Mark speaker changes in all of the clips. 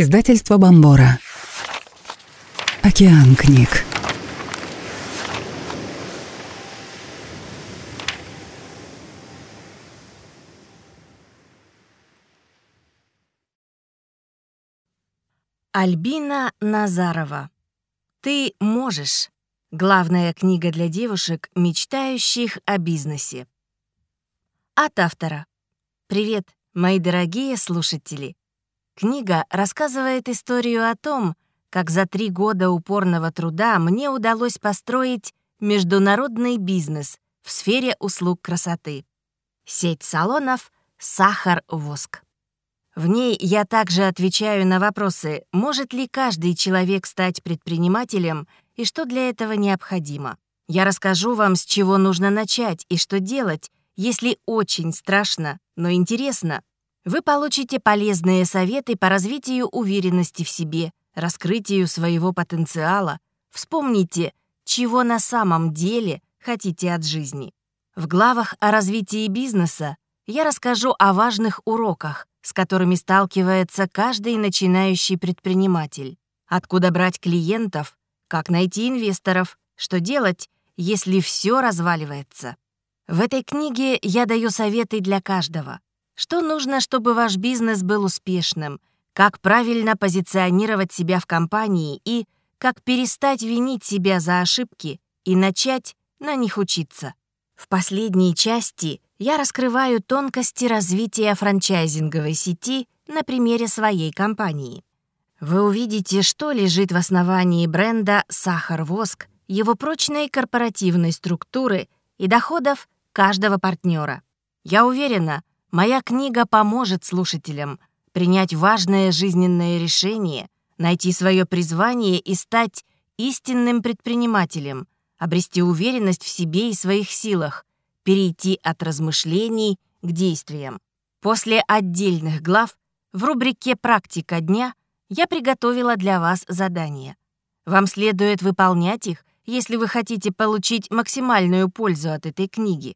Speaker 1: Издательство Бомбора. Океан книг.
Speaker 2: Альбина Назарова. Ты можешь. Главная книга для девушек, мечтающих о бизнесе. От автора. Привет, мои дорогие слушатели. Книга рассказывает историю о том, как за три года упорного труда мне удалось построить международный бизнес в сфере услуг красоты. Сеть салонов «Сахар-воск». В ней я также отвечаю на вопросы, может ли каждый человек стать предпринимателем и что для этого необходимо. Я расскажу вам, с чего нужно начать и что делать, если очень страшно, но интересно. Вы получите полезные советы по развитию уверенности в себе, раскрытию своего потенциала. Вспомните, чего на самом деле хотите от жизни. В главах о развитии бизнеса я расскажу о важных уроках, с которыми сталкивается каждый начинающий предприниматель. Откуда брать клиентов, как найти инвесторов, что делать, если все разваливается. В этой книге я даю советы для каждого. Что нужно, чтобы ваш бизнес был успешным, как правильно позиционировать себя в компании и как перестать винить себя за ошибки и начать на них учиться. В последней части я раскрываю тонкости развития франчайзинговой сети на примере своей компании. Вы увидите, что лежит в основании бренда «Сахар-воск», его прочной корпоративной структуры и доходов каждого партнера. Я уверена, Моя книга поможет слушателям принять важное жизненное решение, найти свое призвание и стать истинным предпринимателем, обрести уверенность в себе и своих силах, перейти от размышлений к действиям. После отдельных глав в рубрике «Практика дня» я приготовила для вас задания. Вам следует выполнять их, если вы хотите получить максимальную пользу от этой книги.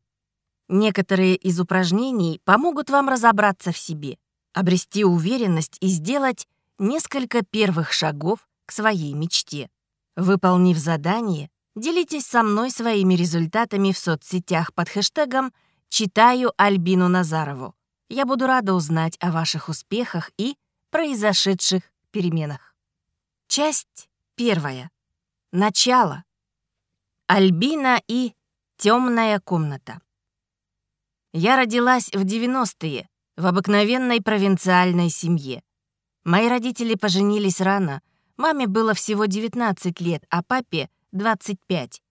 Speaker 2: Некоторые из упражнений помогут вам разобраться в себе, обрести уверенность и сделать несколько первых шагов к своей мечте. Выполнив задание, делитесь со мной своими результатами в соцсетях под хэштегом «Читаю Альбину Назарову». Я буду рада узнать о ваших успехах и произошедших переменах. Часть первая. Начало. Альбина и темная комната. Я родилась в 90-е в обыкновенной провинциальной семье. Мои родители поженились рано. Маме было всего 19 лет, а папе — 25.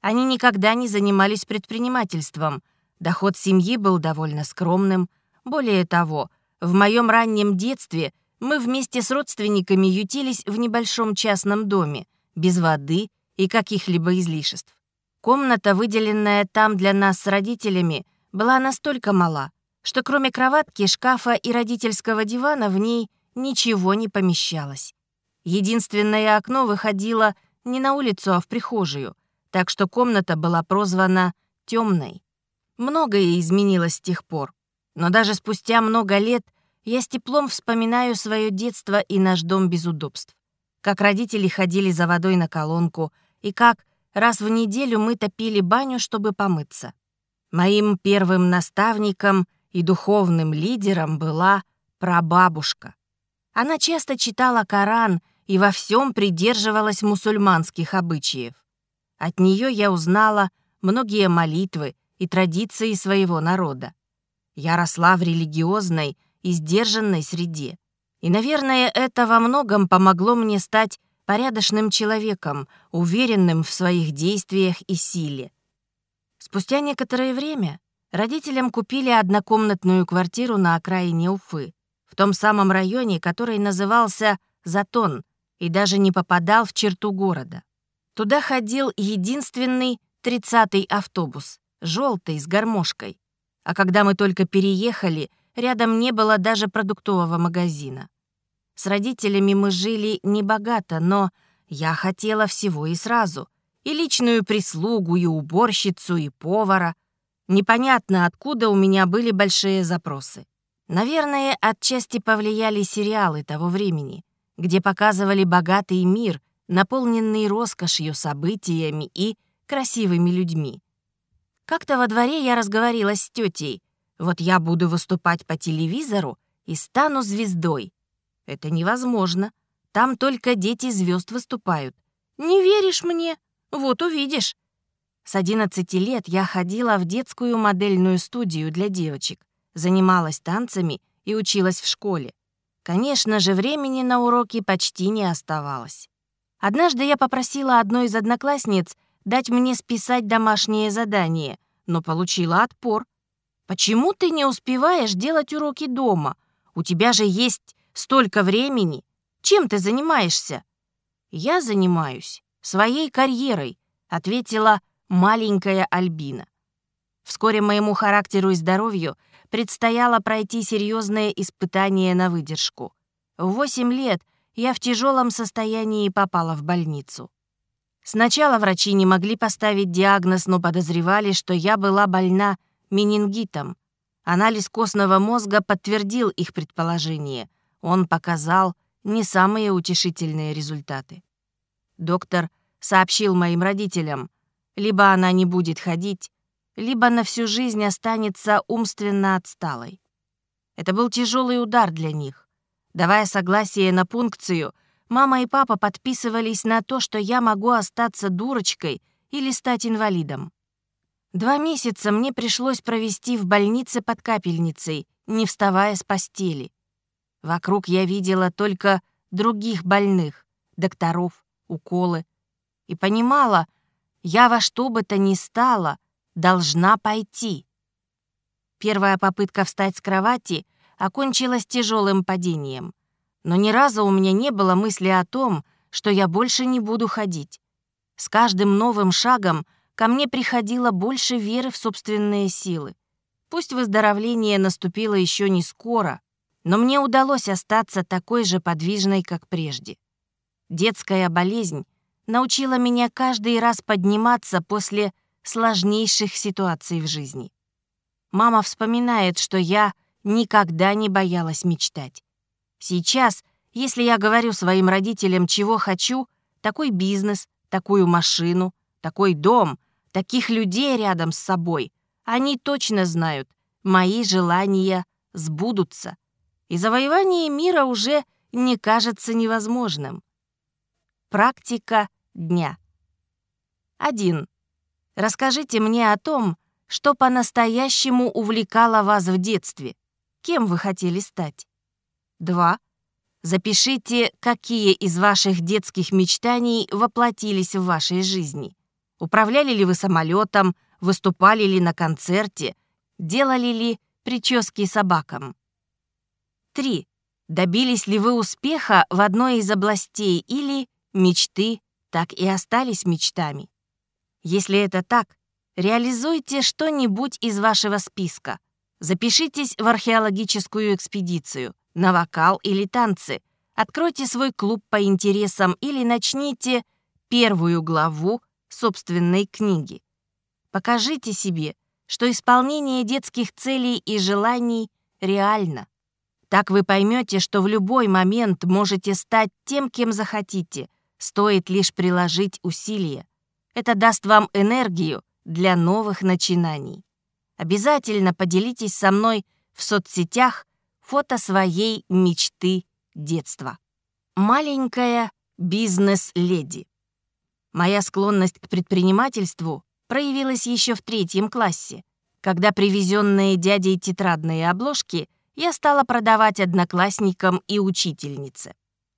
Speaker 2: Они никогда не занимались предпринимательством. Доход семьи был довольно скромным. Более того, в моем раннем детстве мы вместе с родственниками ютились в небольшом частном доме, без воды и каких-либо излишеств. Комната, выделенная там для нас с родителями — была настолько мала, что кроме кроватки, шкафа и родительского дивана в ней ничего не помещалось. Единственное окно выходило не на улицу, а в прихожую, так что комната была прозвана «темной». Многое изменилось с тех пор, но даже спустя много лет я с теплом вспоминаю свое детство и наш дом без удобств. Как родители ходили за водой на колонку, и как раз в неделю мы топили баню, чтобы помыться. Моим первым наставником и духовным лидером была прабабушка. Она часто читала Коран и во всем придерживалась мусульманских обычаев. От нее я узнала многие молитвы и традиции своего народа. Я росла в религиозной и сдержанной среде. И, наверное, это во многом помогло мне стать порядочным человеком, уверенным в своих действиях и силе. Спустя некоторое время родителям купили однокомнатную квартиру на окраине Уфы, в том самом районе, который назывался Затон и даже не попадал в черту города. Туда ходил единственный тридцатый автобус, желтый, с гармошкой. А когда мы только переехали, рядом не было даже продуктового магазина. С родителями мы жили небогато, но я хотела всего и сразу — и личную прислугу, и уборщицу, и повара. Непонятно, откуда у меня были большие запросы. Наверное, отчасти повлияли сериалы того времени. где показывали богатый мир, наполненный роскошью, событиями и красивыми людьми. Как-то во дворе я разговорилась с тетей. Вот я буду выступать по телевизору и стану звездой. Это невозможно. Там только дети звезд выступают. Не веришь мне? Вот увидишь. С 11 лет я ходила в детскую модельную студию для девочек, занималась танцами и училась в школе. Конечно же, времени на уроки почти не оставалось. Однажды я попросила одной из одноклассниц дать мне списать домашнее задание, но получила отпор. «Почему ты не успеваешь делать уроки дома? У тебя же есть столько времени. Чем ты занимаешься?» «Я занимаюсь своей карьерой», — ответила маленькая Альбина. Вскоре моему характеру и здоровью предстояло пройти серьезное испытание на выдержку. В 8 лет я в тяжелом состоянии попала в больницу. Сначала врачи не могли поставить диагноз, но подозревали, что я была больна менингитом. Анализ костного мозга подтвердил их предположение. Он показал не самые утешительные результаты. Доктор сообщил моим родителям, либо она не будет ходить, либо на всю жизнь останется умственно отсталой. Это был тяжелый удар для них. Давая согласие на пункцию, мама и папа подписывались на то, что я могу остаться дурочкой или стать инвалидом. Два месяца мне пришлось провести в больнице под капельницей, не вставая с постели. Вокруг я видела только других больных, докторов, уколы, и понимала, я во что бы то ни стало должна пойти. Первая попытка встать с кровати окончилась тяжелым падением. Но ни разу у меня не было мысли о том, что я больше не буду ходить. С каждым новым шагом ко мне приходило больше веры в собственные силы. Пусть выздоровление наступило еще не скоро, но мне удалось остаться такой же подвижной, как прежде. Детская болезнь научила меня каждый раз подниматься после сложнейших ситуаций в жизни. Мама вспоминает, что я никогда не боялась мечтать. Сейчас, если я говорю своим родителям, чего хочу, такой бизнес, такую машину, такой дом, таких людей рядом с собой, они точно знают, мои желания сбудутся, и завоевание мира уже не кажется невозможным. Практика дня. 1. Расскажите мне о том, что по-настоящему увлекало вас в детстве. Кем вы хотели стать? 2. Запишите, какие из ваших детских мечтаний воплотились в вашей жизни. Управляли ли вы самолетом, выступали ли на концерте, делали ли прически собакам. 3. Добились ли вы успеха в одной из областей или мечты так и остались мечтами? Если это так, реализуйте что-нибудь из вашего списка. Запишитесь в археологическую экспедицию, на вокал или танцы. Откройте свой клуб по интересам или начните первую главу собственной книги. Покажите себе, что исполнение детских целей и желаний реально. Так вы поймете, что в любой момент можете стать тем, кем захотите, стоит лишь приложить усилия. Это даст вам энергию для новых начинаний. Обязательно поделитесь со мной в соцсетях фото своей мечты детства. Маленькая бизнес-леди. Моя склонность к предпринимательству проявилась еще в третьем классе, когда привезенные дядей тетрадные обложки я стала продавать одноклассникам и учительнице.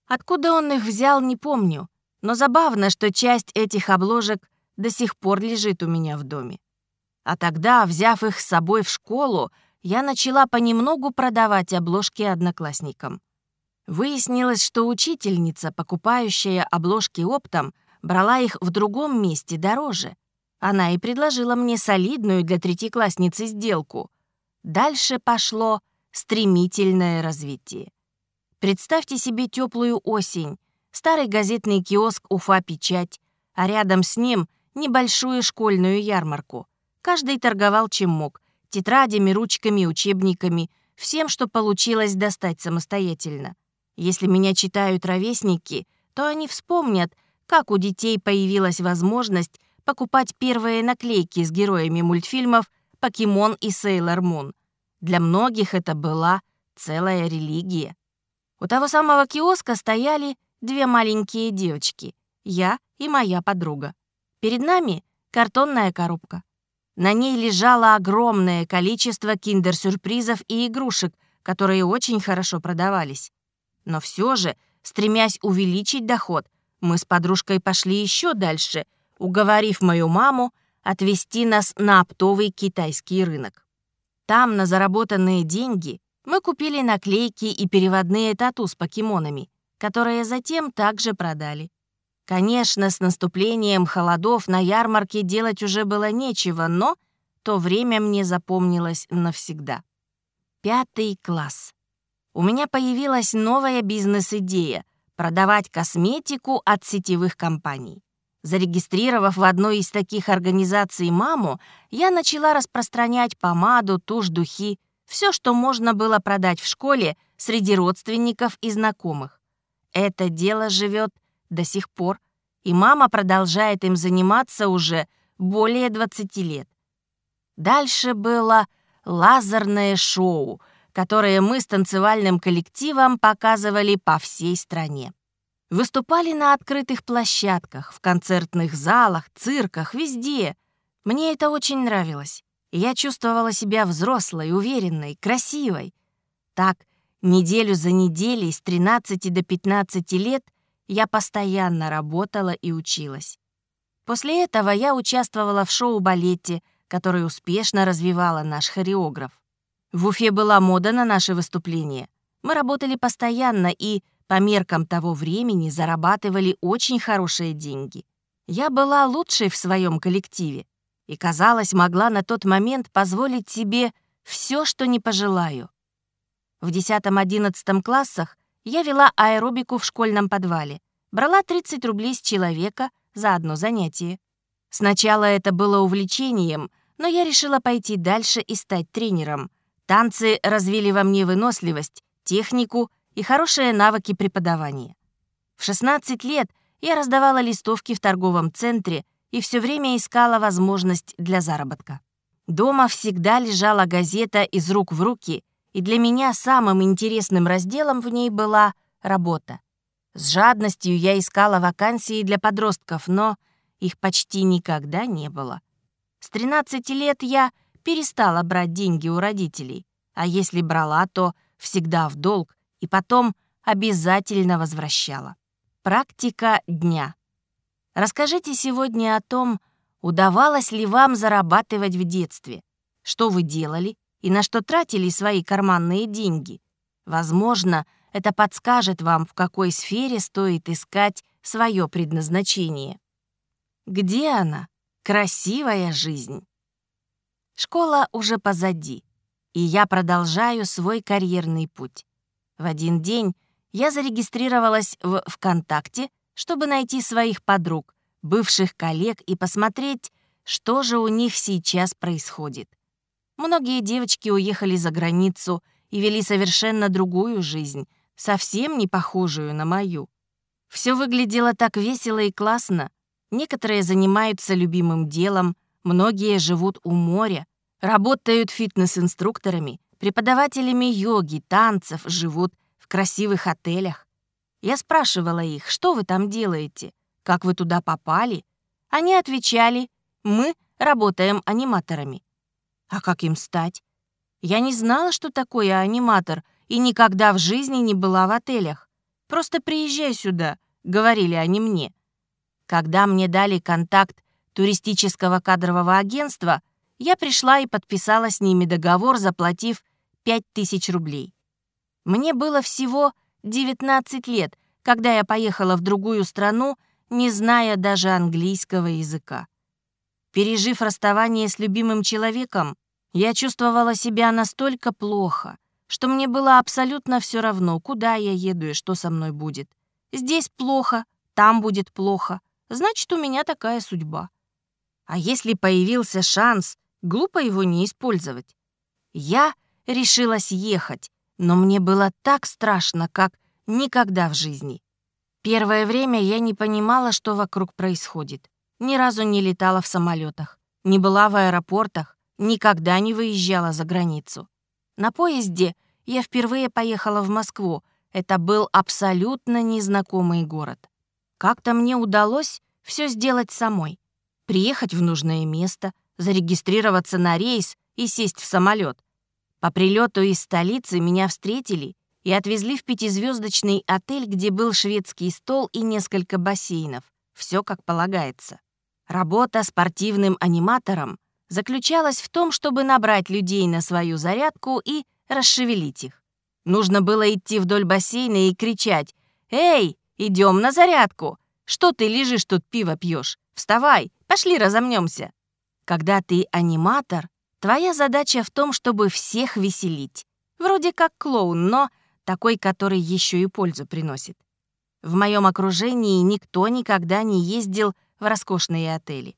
Speaker 2: Откуда он их взял, не помню, но забавно, что часть этих обложек до сих пор лежит у меня в доме. А тогда, взяв их с собой в школу, я начала понемногу продавать обложки одноклассникам. Выяснилось, что учительница, покупающая обложки оптом, брала их в другом месте дороже. Она и предложила мне солидную для третьеклассницы сделку. Дальше пошло стремительное развитие. Представьте себе теплую осень, старый газетный киоск «Уфа-печать», а рядом с ним небольшую школьную ярмарку. Каждый торговал чем мог — тетрадями, ручками, учебниками, всем, что получилось достать самостоятельно. Если меня читают ровесники, то они вспомнят, как у детей появилась возможность покупать первые наклейки с героями мультфильмов «Покемон» и «Сейлор Мун». Для многих это была целая религия. У того самого киоска стояли две маленькие девочки, я и моя подруга. Перед нами картонная коробка. На ней лежало огромное количество киндер-сюрпризов и игрушек, которые очень хорошо продавались. Но все же, стремясь увеличить доход, мы с подружкой пошли еще дальше, уговорив мою маму отвезти нас на оптовый китайский рынок. Там на заработанные деньги мы купили наклейки и переводные тату с покемонами, которые затем также продали. Конечно, с наступлением холодов на ярмарке делать уже было нечего, но то время мне запомнилось навсегда. Пятый класс. У меня появилась новая бизнес-идея — продавать косметику от сетевых компаний. Зарегистрировав в одной из таких организаций маму, я начала распространять помаду, тушь, духи, все, что можно было продать в школе среди родственников и знакомых. Это дело живет до сих пор, и мама продолжает им заниматься уже более 20 лет. Дальше было лазерное шоу, которое мы с танцевальным коллективом показывали по всей стране. Выступали на открытых площадках, в концертных залах, цирках, везде. Мне это очень нравилось. Я чувствовала себя взрослой, уверенной, красивой. Так, неделю за неделей с 13 до 15 лет я постоянно работала и училась. После этого я участвовала в шоу-балете, который успешно развивала наш хореограф. В Уфе была мода на наши выступления. Мы работали постоянно и, по меркам того времени, зарабатывали очень хорошие деньги. Я была лучшей в своем коллективе и, казалось, могла на тот момент позволить себе все, что не пожелаю. В 10-11 классах я вела аэробику в школьном подвале. Брала 30 рублей с человека за одно занятие. Сначала это было увлечением, но я решила пойти дальше и стать тренером. Танцы развили во мне выносливость, технику и хорошие навыки преподавания. В 16 лет я раздавала листовки в торговом центре и все время искала возможность для заработка. Дома всегда лежала газета из рук в руки, и для меня самым интересным разделом в ней была работа. С жадностью я искала вакансии для подростков, но их почти никогда не было. С 13 лет я перестала брать деньги у родителей, а если брала, то всегда в долг и потом обязательно возвращала. Практика дня. Расскажите сегодня о том, удавалось ли вам зарабатывать в детстве, что вы делали, и на что тратили свои карманные деньги. Возможно, это подскажет вам, в какой сфере стоит искать свое предназначение. Где она? Красивая жизнь. Школа уже позади, и я продолжаю свой карьерный путь. В один день я зарегистрировалась в ВКонтакте, чтобы найти своих подруг, бывших коллег и посмотреть, что же у них сейчас происходит. Многие девочки уехали за границу и вели совершенно другую жизнь, совсем не похожую на мою. Все выглядело так весело и классно. Некоторые занимаются любимым делом, многие живут у моря, работают фитнес-инструкторами, преподавателями йоги, танцев, живут в красивых отелях. Я спрашивала их, что вы там делаете, как вы туда попали. Они отвечали, мы работаем аниматорами. А как им стать? Я не знала, что такое аниматор, и никогда в жизни не была в отелях. Просто приезжай сюда, говорили они мне. Когда мне дали контакт туристического кадрового агентства, я пришла и подписала с ними договор, заплатив 5000 рублей. Мне было всего 19 лет, когда я поехала в другую страну, не зная даже английского языка. Пережив расставание с любимым человеком, я чувствовала себя настолько плохо, что мне было абсолютно все равно, куда я еду и что со мной будет. Здесь плохо, там будет плохо, значит, у меня такая судьба. А если появился шанс, глупо его не использовать. Я решилась ехать, но мне было так страшно, как никогда в жизни. Первое время я не понимала, что вокруг происходит. Ни разу не летала в самолетах, не была в аэропортах, никогда не выезжала за границу. На поезде я впервые поехала в Москву. Это был абсолютно незнакомый город. Как-то мне удалось все сделать самой. Приехать в нужное место, зарегистрироваться на рейс и сесть в самолет. По прилету из столицы меня встретили и отвезли в пятизвездочный отель, где был шведский стол и несколько бассейнов. Все как полагается. Работа спортивным аниматором заключалась в том, чтобы набрать людей на свою зарядку и расшевелить их. Нужно было идти вдоль бассейна и кричать «Эй, идем на зарядку! Что ты лежишь тут пиво пьешь? Вставай, пошли разомнемся!» Когда ты аниматор, твоя задача в том, чтобы всех веселить. Вроде как клоун, но такой, который еще и пользу приносит. В моем окружении никто никогда не ездил в роскошные отели.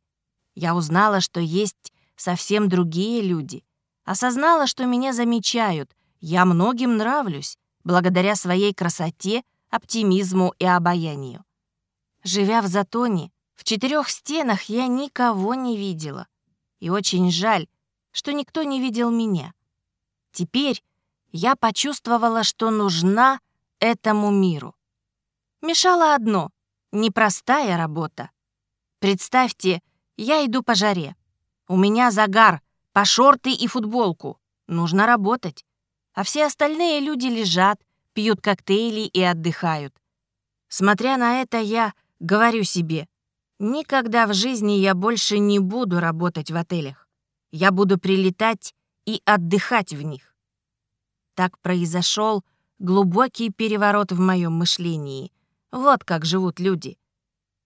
Speaker 2: Я узнала, что есть совсем другие люди. Осознала, что меня замечают. Я многим нравлюсь, благодаря своей красоте, оптимизму и обаянию. Живя в Затоне, в четырех стенах я никого не видела. И очень жаль, что никто не видел меня. Теперь я почувствовала, что нужна этому миру. Мешало одно — непростая работа. Представьте, я иду по жаре. У меня загар, по шорты и футболку. Нужно работать. А все остальные люди лежат, пьют коктейли и отдыхают. Смотря на это, я говорю себе, никогда в жизни я больше не буду работать в отелях. Я буду прилетать и отдыхать в них. Так произошел глубокий переворот в моем мышлении. Вот как живут люди.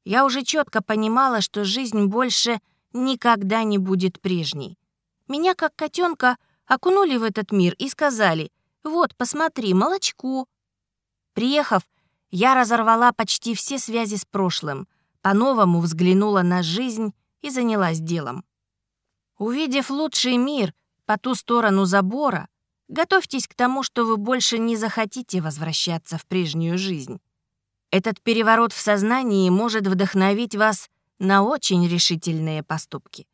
Speaker 2: Я уже четко понимала, что жизнь больше никогда не будет прежней. Меня, как котенка, окунули в этот мир и сказали, «Вот, посмотри, молочко». Приехав, я разорвала почти все связи с прошлым, по-новому взглянула на жизнь и занялась делом. Увидев лучший мир по ту сторону забора, Готовьтесь к тому, что вы больше не захотите возвращаться в прежнюю жизнь. Этот переворот в сознании может вдохновить вас на очень решительные поступки.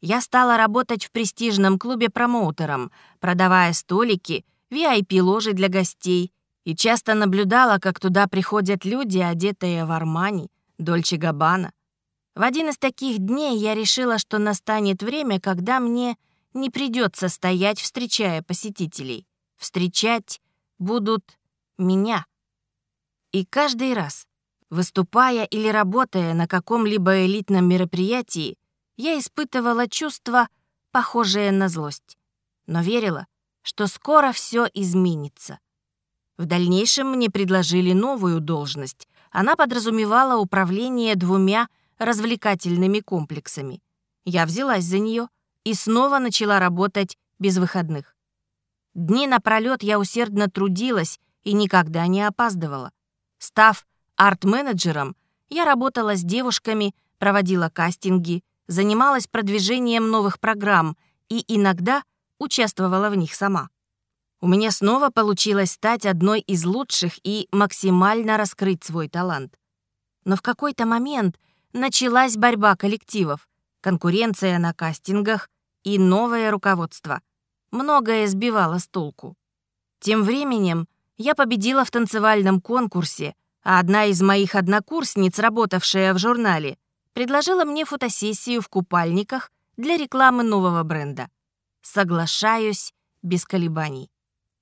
Speaker 2: Я стала работать в престижном клубе промоутером, продавая столики, VIP-ложи для гостей, и часто наблюдала, как туда приходят люди, одетые в Армани, Дольче Габбана. В один из таких дней я решила, что настанет время, когда мне не придется стоять, встречая посетителей. Встречать будут меня. И каждый раз, выступая или работая на каком-либо элитном мероприятии, я испытывала чувство, похожее на злость, но верила, что скоро все изменится. В дальнейшем мне предложили новую должность. Она подразумевала управление двумя развлекательными комплексами. Я взялась за нее — и снова начала работать без выходных. Дни напролёт я усердно трудилась и никогда не опаздывала. Став арт-менеджером, я работала с девушками, проводила кастинги, занималась продвижением новых программ и иногда участвовала в них сама. У меня снова получилось стать одной из лучших и максимально раскрыть свой талант. Но в какой-то момент началась борьба коллективов, конкуренция на кастингах, и новое руководство. Многое сбивало с толку. Тем временем я победила в танцевальном конкурсе, одна из моих однокурсниц, работавшая в журнале, предложила мне фотосессию в купальниках для рекламы нового бренда. Соглашаюсь без колебаний.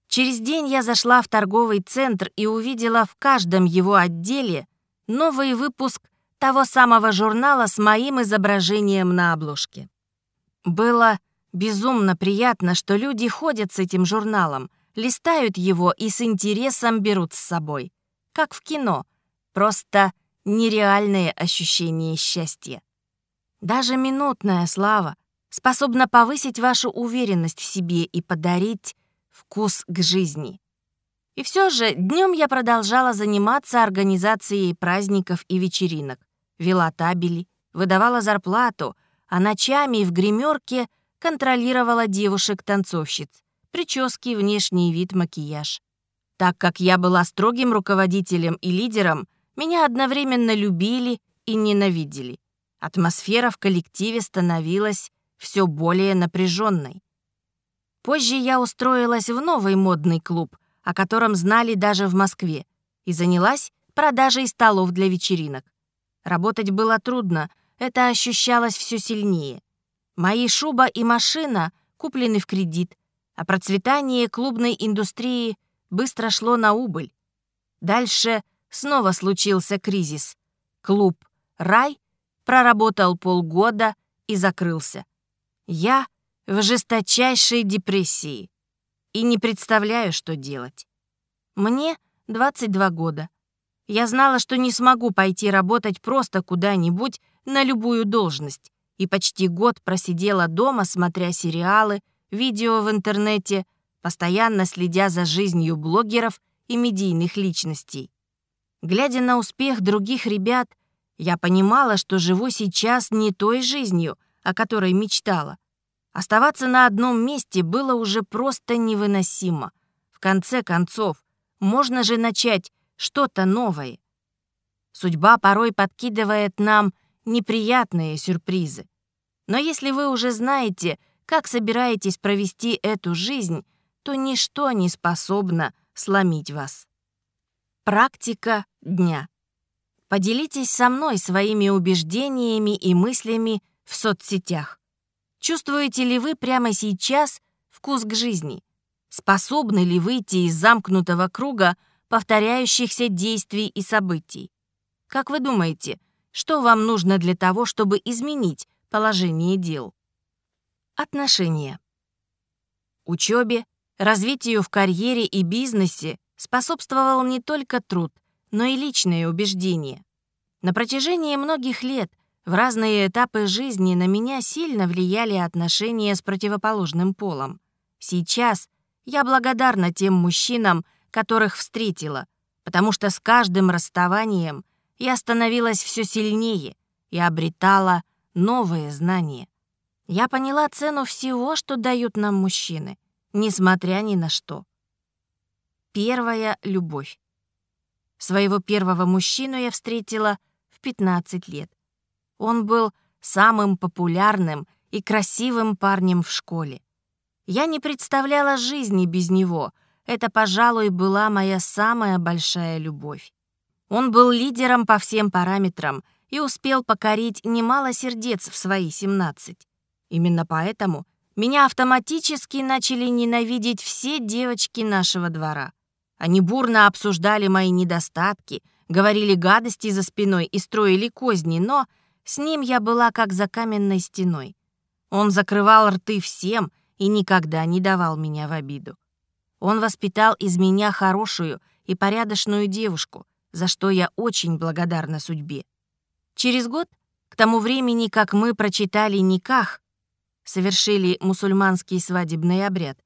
Speaker 2: Через день я зашла в торговый центр и увидела в каждом его отделе новый выпуск того самого журнала с моим изображением на обложке. Было безумно приятно, что люди ходят с этим журналом, листают его и с интересом берут с собой. Как в кино. Просто нереальное ощущение счастья. Даже минутная слава способна повысить вашу уверенность в себе и подарить вкус к жизни. И все же днем я продолжала заниматься организацией праздников и вечеринок, вела табели, выдавала зарплату, а ночами в гримерке контролировала девушек-танцовщиц, прически, внешний вид, макияж. Так как я была строгим руководителем и лидером, меня одновременно любили и ненавидели. Атмосфера в коллективе становилась все более напряженной. Позже я устроилась в новый модный клуб, о котором знали даже в Москве, и занялась продажей столов для вечеринок. Работать было трудно, это ощущалось все сильнее. Мои шуба и машина куплены в кредит, а процветание клубной индустрии быстро шло на убыль. Дальше снова случился кризис. Клуб «Рай» проработал полгода и закрылся. Я в жесточайшей депрессии и не представляю, что делать. Мне 22 года. Я знала, что не смогу пойти работать просто куда-нибудь на любую должность, и почти год просидела дома, смотря сериалы, видео в интернете, постоянно следя за жизнью блогеров и медийных личностей. Глядя на успех других ребят, я понимала, что живу сейчас не той жизнью, о которой мечтала. Оставаться на одном месте было уже просто невыносимо. В конце концов, можно же начать что-то новое. Судьба порой подкидывает нам неприятные сюрпризы. Но если вы уже знаете, как собираетесь провести эту жизнь, то ничто не способно сломить вас. Практика дня. Поделитесь со мной своими убеждениями и мыслями в соцсетях. Чувствуете ли вы прямо сейчас вкус к жизни? Способны ли выйти из замкнутого круга повторяющихся действий и событий? Как вы думаете, что вам нужно для того, чтобы изменить положение дел? Отношения. Учебе, развитию в карьере и бизнесе способствовал не только труд, но и личные убеждения. На протяжении многих лет в разные этапы жизни на меня сильно влияли отношения с противоположным полом. Сейчас я благодарна тем мужчинам, которых встретила, потому что с каждым расставанием я становилась все сильнее и обретала новые знания. Я поняла цену всего, что дают нам мужчины, несмотря ни на что. Первая любовь. Своего первого мужчину я встретила в 15 лет. Он был самым популярным и красивым парнем в школе. Я не представляла жизни без него. Это, пожалуй, была моя самая большая любовь. Он был лидером по всем параметрам и успел покорить немало сердец в свои 17. Именно поэтому меня автоматически начали ненавидеть все девочки нашего двора. Они бурно обсуждали мои недостатки, говорили гадости за спиной и строили козни, но с ним я была как за каменной стеной. Он закрывал рты всем и никогда не давал меня в обиду. Он воспитал из меня хорошую и порядочную девушку, за что я очень благодарна судьбе. Через год, к тому времени, как мы прочитали Никах, совершили мусульманский свадебный обряд,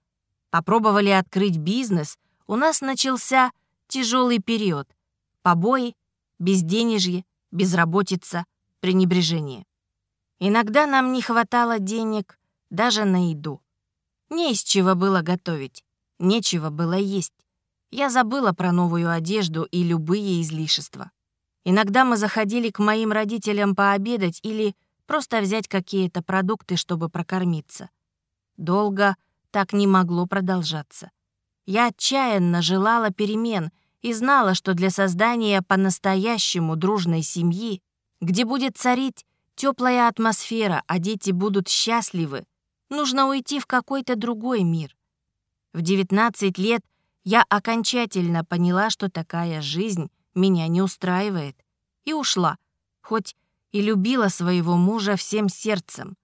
Speaker 2: попробовали открыть бизнес, у нас начался тяжелый период. Побои, безденежье, безработица — пренебрежение. Иногда нам не хватало денег даже на еду. Не из чего было готовить, нечего было есть. Я забыла про новую одежду и любые излишества. Иногда мы заходили к моим родителям пообедать или просто взять какие-то продукты, чтобы прокормиться. Долго так не могло продолжаться. Я отчаянно желала перемен и знала, что для создания по-настоящему дружной семьи где будет царить теплая атмосфера, а дети будут счастливы, нужно уйти в какой-то другой мир. В 19 лет я окончательно поняла, что такая жизнь меня не устраивает, и ушла, хоть и любила своего мужа всем сердцем.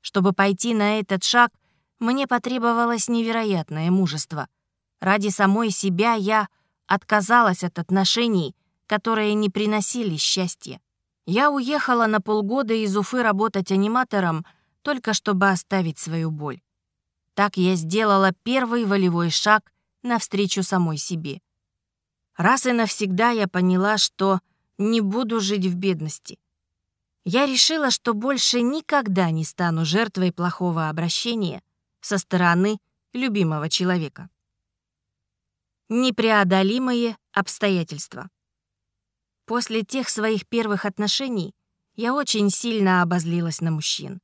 Speaker 2: Чтобы пойти на этот шаг, мне потребовалось невероятное мужество. Ради самой себя я отказалась от отношений, которые не приносили счастья. Я уехала на полгода из Уфы работать аниматором, только чтобы оставить свою боль. Так я сделала первый волевой шаг навстречу самой себе. Раз и навсегда я поняла, что не буду жить в бедности. Я решила, что больше никогда не стану жертвой плохого обращения со стороны любимого человека. Непреодолимые обстоятельства. После тех своих первых отношений я очень сильно обозлилась на мужчин.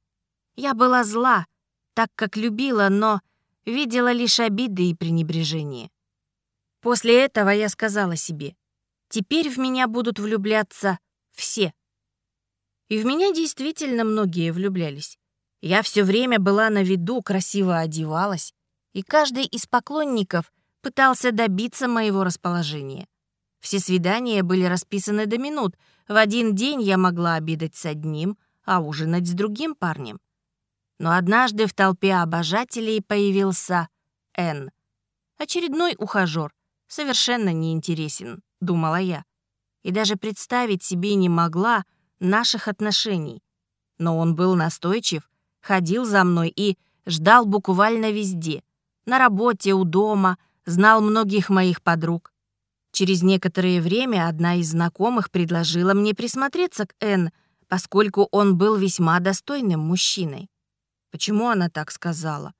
Speaker 2: Я была зла, так как любила, но видела лишь обиды и пренебрежение. После этого я сказала себе, теперь в меня будут влюбляться все. И в меня действительно многие влюблялись. Я все время была на виду, красиво одевалась, и каждый из поклонников пытался добиться моего расположения. Все свидания были расписаны до минут. В один день я могла обедать с одним, а ужинать с другим парнем. Но однажды в толпе обожателей появился Н. Очередной ухажер, совершенно неинтересен, думала я. И даже представить себе не могла наших отношений. Но он был настойчив, ходил за мной и ждал буквально везде. На работе, у дома, знал многих моих подруг. Через некоторое время одна из знакомых предложила мне присмотреться к Н, поскольку он был весьма достойным мужчиной. Почему она так сказала?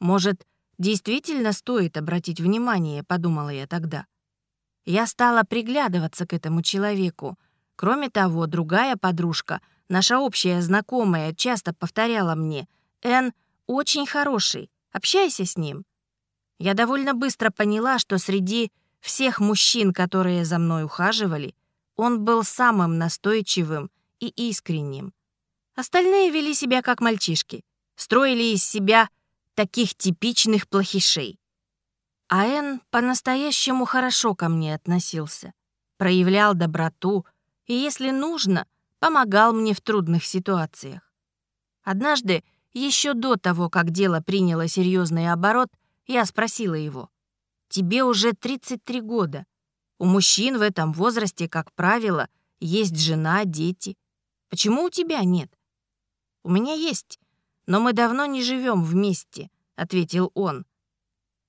Speaker 2: Может, действительно стоит обратить внимание, подумала я тогда. Я стала приглядываться к этому человеку. Кроме того, другая подружка, наша общая знакомая, часто повторяла мне, «Эн очень хороший, общайся с ним». Я довольно быстро поняла, что среди всех мужчин, которые за мной ухаживали, он был самым настойчивым и искренним. Остальные вели себя как мальчишки, строили из себя таких типичных плохишей. А Эн по-настоящему хорошо ко мне относился, проявлял доброту и, если нужно, помогал мне в трудных ситуациях. Однажды, еще до того, как дело приняло серьезный оборот, я спросила его, «Тебе уже 33 года. У мужчин в этом возрасте, как правило, есть жена, дети. Почему у тебя нет?» «У меня есть, но мы давно не живем вместе», — ответил он.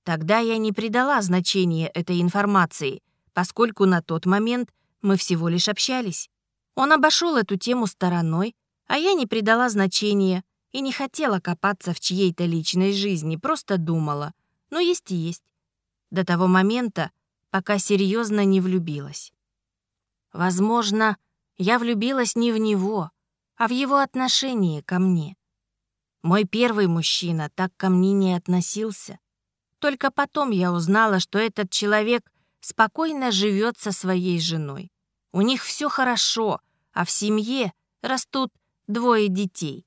Speaker 2: Тогда я не придала значения этой информации, поскольку на тот момент мы всего лишь общались. Он обошел эту тему стороной, а я не придала значения и не хотела копаться в чьей-то личной жизни, просто думала, ну есть и есть. До того момента, пока серьезно не влюбилась. Возможно, я влюбилась не в него, а в его отношение ко мне. Мой первый мужчина так ко мне не относился. Только потом я узнала, что этот человек спокойно живет со своей женой. У них все хорошо, а в семье растут двое детей.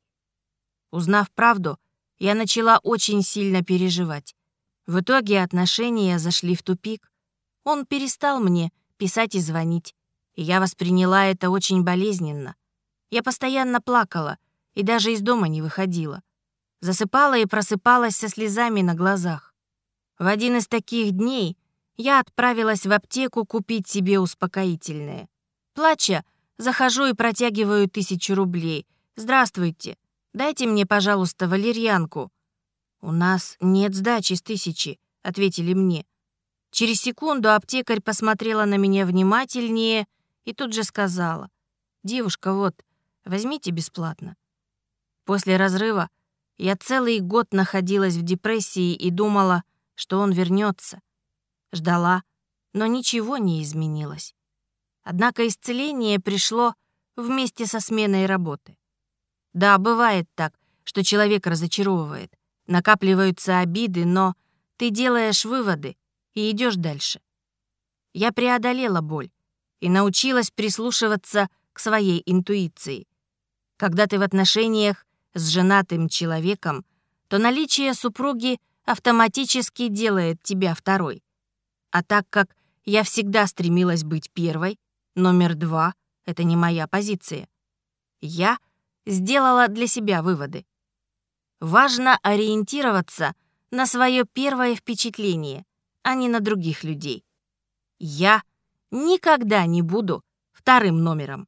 Speaker 2: Узнав правду, я начала очень сильно переживать. В итоге отношения зашли в тупик. Он перестал мне писать и звонить, и я восприняла это очень болезненно. Я постоянно плакала и даже из дома не выходила. Засыпала и просыпалась со слезами на глазах. В один из таких дней я отправилась в аптеку купить себе успокоительное. Плача, захожу и протягиваю тысячу рублей. «Здравствуйте, дайте мне, пожалуйста, валерьянку». «У нас нет сдачи с тысячи», — ответили мне. Через секунду аптекарь посмотрела на меня внимательнее и тут же сказала. «Девушка, вот, возьмите бесплатно». После разрыва я целый год находилась в депрессии и думала, что он вернется. Ждала, но ничего не изменилось. Однако исцеление пришло вместе со сменой работы. Да, бывает так, что человек разочаровывает, накапливаются обиды, но ты делаешь выводы и идешь дальше. Я преодолела боль и научилась прислушиваться к своей интуиции. Когда ты в отношениях с женатым человеком, то наличие супруги автоматически делает тебя второй. А так как я всегда стремилась быть первой, номер два — это не моя позиция. Я сделала для себя выводы. Важно ориентироваться на свое первое впечатление, а не на других людей. Я никогда не буду вторым номером.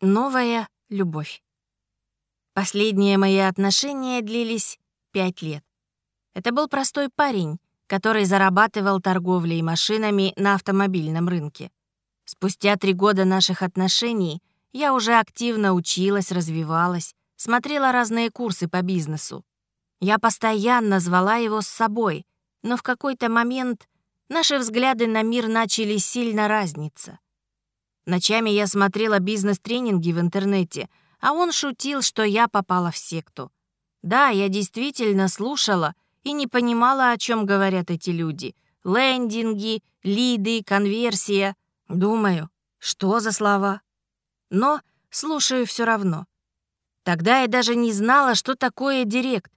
Speaker 2: Новая любовь. Последние мои отношения длились пять лет. Это был простой парень, который зарабатывал торговлей машинами на автомобильном рынке. Спустя три года наших отношений я уже активно училась, развивалась, смотрела разные курсы по бизнесу. Я постоянно звала его с собой, но в какой-то момент наши взгляды на мир начали сильно разниться. Ночами я смотрела бизнес-тренинги в интернете, а он шутил, что я попала в секту. Да, я действительно слушала и не понимала, о чем говорят эти люди. Лендинги, лиды, конверсия. Думаю, что за слова? Но слушаю все равно. Тогда я даже не знала, что такое директ.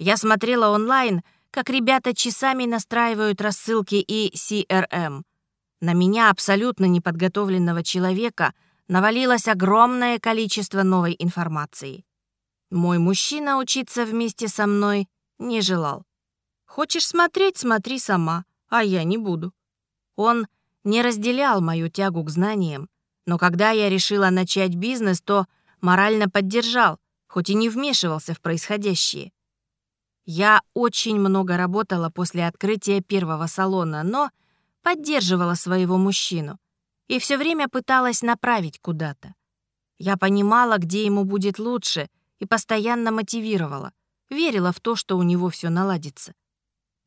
Speaker 2: Я смотрела онлайн, как ребята часами настраивают рассылки и CRM. На меня, абсолютно неподготовленного человека, навалилось огромное количество новой информации. Мой мужчина учиться вместе со мной не желал. Хочешь смотреть, смотри сама, а я не буду. Он не разделял мою тягу к знаниям, но когда я решила начать бизнес, то морально поддержал, хоть и не вмешивался в происходящее. Я очень много работала после открытия первого салона, но поддерживала своего мужчину и все время пыталась направить куда-то. Я понимала, где ему будет лучше, и постоянно мотивировала, верила в то, что у него все наладится.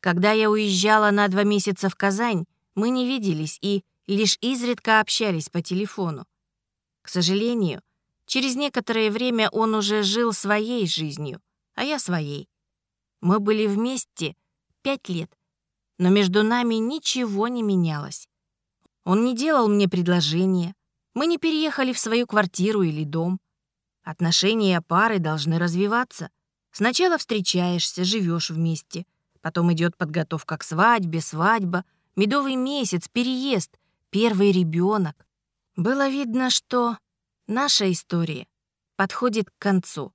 Speaker 2: Когда я уезжала на два месяца в Казань, мы не виделись и лишь изредка общались по телефону. К сожалению, через некоторое время он уже жил своей жизнью, а я своей. Мы были вместе пять лет, но между нами ничего не менялось. Он не делал мне предложения, мы не переехали в свою квартиру или дом. Отношения пары должны развиваться. Сначала встречаешься, живешь вместе, потом идет подготовка к свадьбе, свадьба, медовый месяц, переезд, первый ребенок. Было видно, что наша история подходит к концу.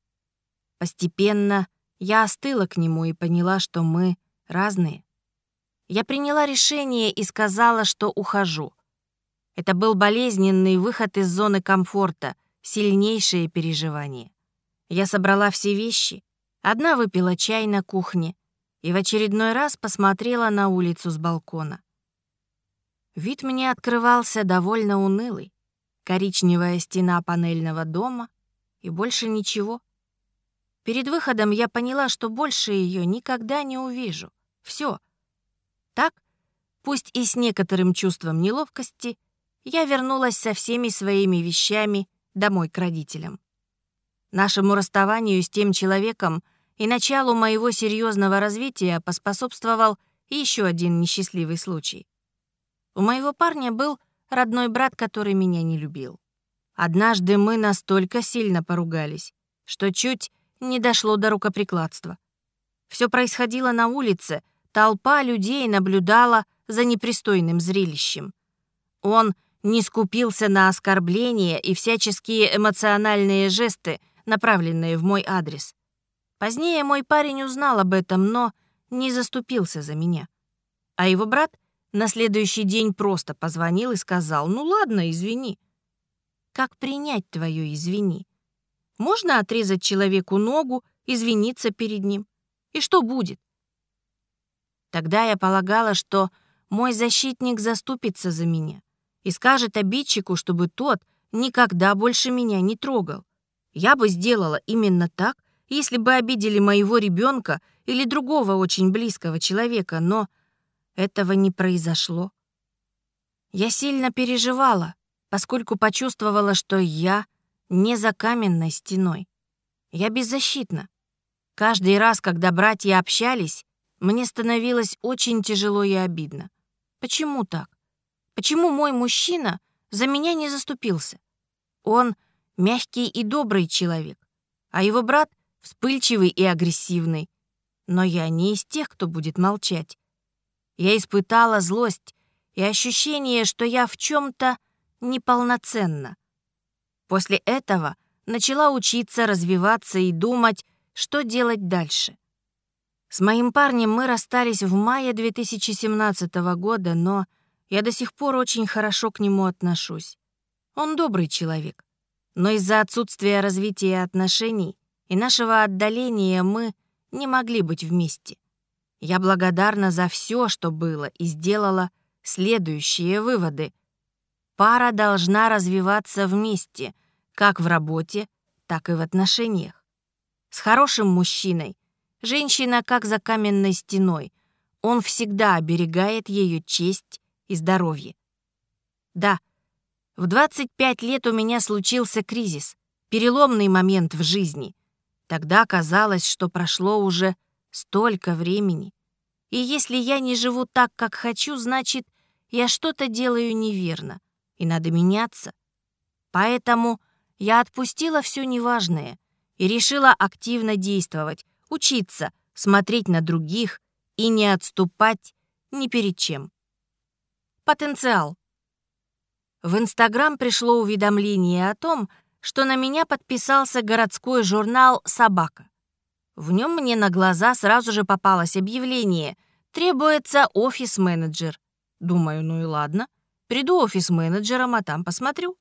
Speaker 2: Постепенно я остыла к нему и поняла, что мы разные. Я приняла решение и сказала, что ухожу. Это был болезненный выход из зоны комфорта, сильнейшее переживание. Я собрала все вещи, одна выпила чай на кухне и в очередной раз посмотрела на улицу с балкона. Вид мне открывался довольно унылый. Коричневая стена панельного дома и больше ничего. Перед выходом я поняла, что больше ее никогда не увижу. Все. Так, пусть и с некоторым чувством неловкости, я вернулась со всеми своими вещами домой к родителям. Нашему расставанию с тем человеком и началу моего серьезного развития поспособствовал еще один несчастливый случай. У моего парня был родной брат, который меня не любил. Однажды мы настолько сильно поругались, что чуть не дошло до рукоприкладства. Все происходило на улице, толпа людей наблюдала за непристойным зрелищем. Он не скупился на оскорбления и всяческие эмоциональные жесты, направленные в мой адрес. Позднее мой парень узнал об этом, но не заступился за меня. А его брат — на следующий день просто позвонил и сказал, ну ладно, извини. Как принять твое «извини»? Можно отрезать человеку ногу, извиниться перед ним? И что будет? Тогда я полагала, что мой защитник заступится за меня и скажет обидчику, чтобы тот никогда больше меня не трогал. Я бы сделала именно так, если бы обидели моего ребенка или другого очень близкого человека, но этого не произошло. Я сильно переживала, поскольку почувствовала, что я не за каменной стеной. Я беззащитна. Каждый раз, когда братья общались, мне становилось очень тяжело и обидно. Почему так? Почему мой мужчина за меня не заступился? Он мягкий и добрый человек, а его брат вспыльчивый и агрессивный. Но я не из тех, кто будет молчать. Я испытала злость и ощущение, что я в чем-то неполноценна. После этого начала учиться, развиваться и думать, что делать дальше. С моим парнем мы расстались в мае 2017 года, но я до сих пор очень хорошо к нему отношусь. Он добрый человек, но из-за отсутствия развития отношений и нашего отдаления мы не могли быть вместе. Я благодарна за все, что было, и сделала следующие выводы. Пара должна развиваться вместе, как в работе, так и в отношениях. С хорошим мужчиной женщина как за каменной стеной. он всегда оберегает ее честь и здоровье. Да, в 25 лет у меня случился кризис, переломный момент в жизни. Тогда казалось, что прошло уже столько времени. И если я не живу так, как хочу, значит, я что-то делаю неверно, и надо меняться. Поэтому я отпустила все неважное и решила активно действовать, учиться, смотреть на других и не отступать ни перед чем. Потенциал. В Инстаграм пришло уведомление о том, что на меня подписался городской журнал «Собака». В нем мне на глаза сразу же попалось объявление «Требуется офис-менеджер». Думаю, ну и ладно. Приду офис-менеджером, а там посмотрю.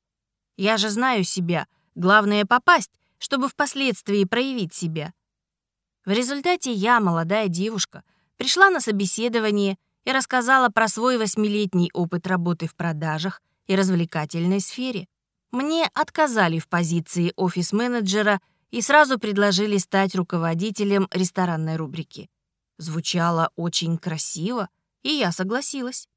Speaker 2: Я же знаю себя. Главное — попасть, чтобы впоследствии проявить себя. В результате я, молодая девушка, пришла на собеседование и рассказала про свой восьмилетний опыт работы в продажах и развлекательной сфере. Мне отказали в позиции офис-менеджера и сразу предложили стать руководителем ресторанной рубрики. Звучало очень красиво, и я согласилась.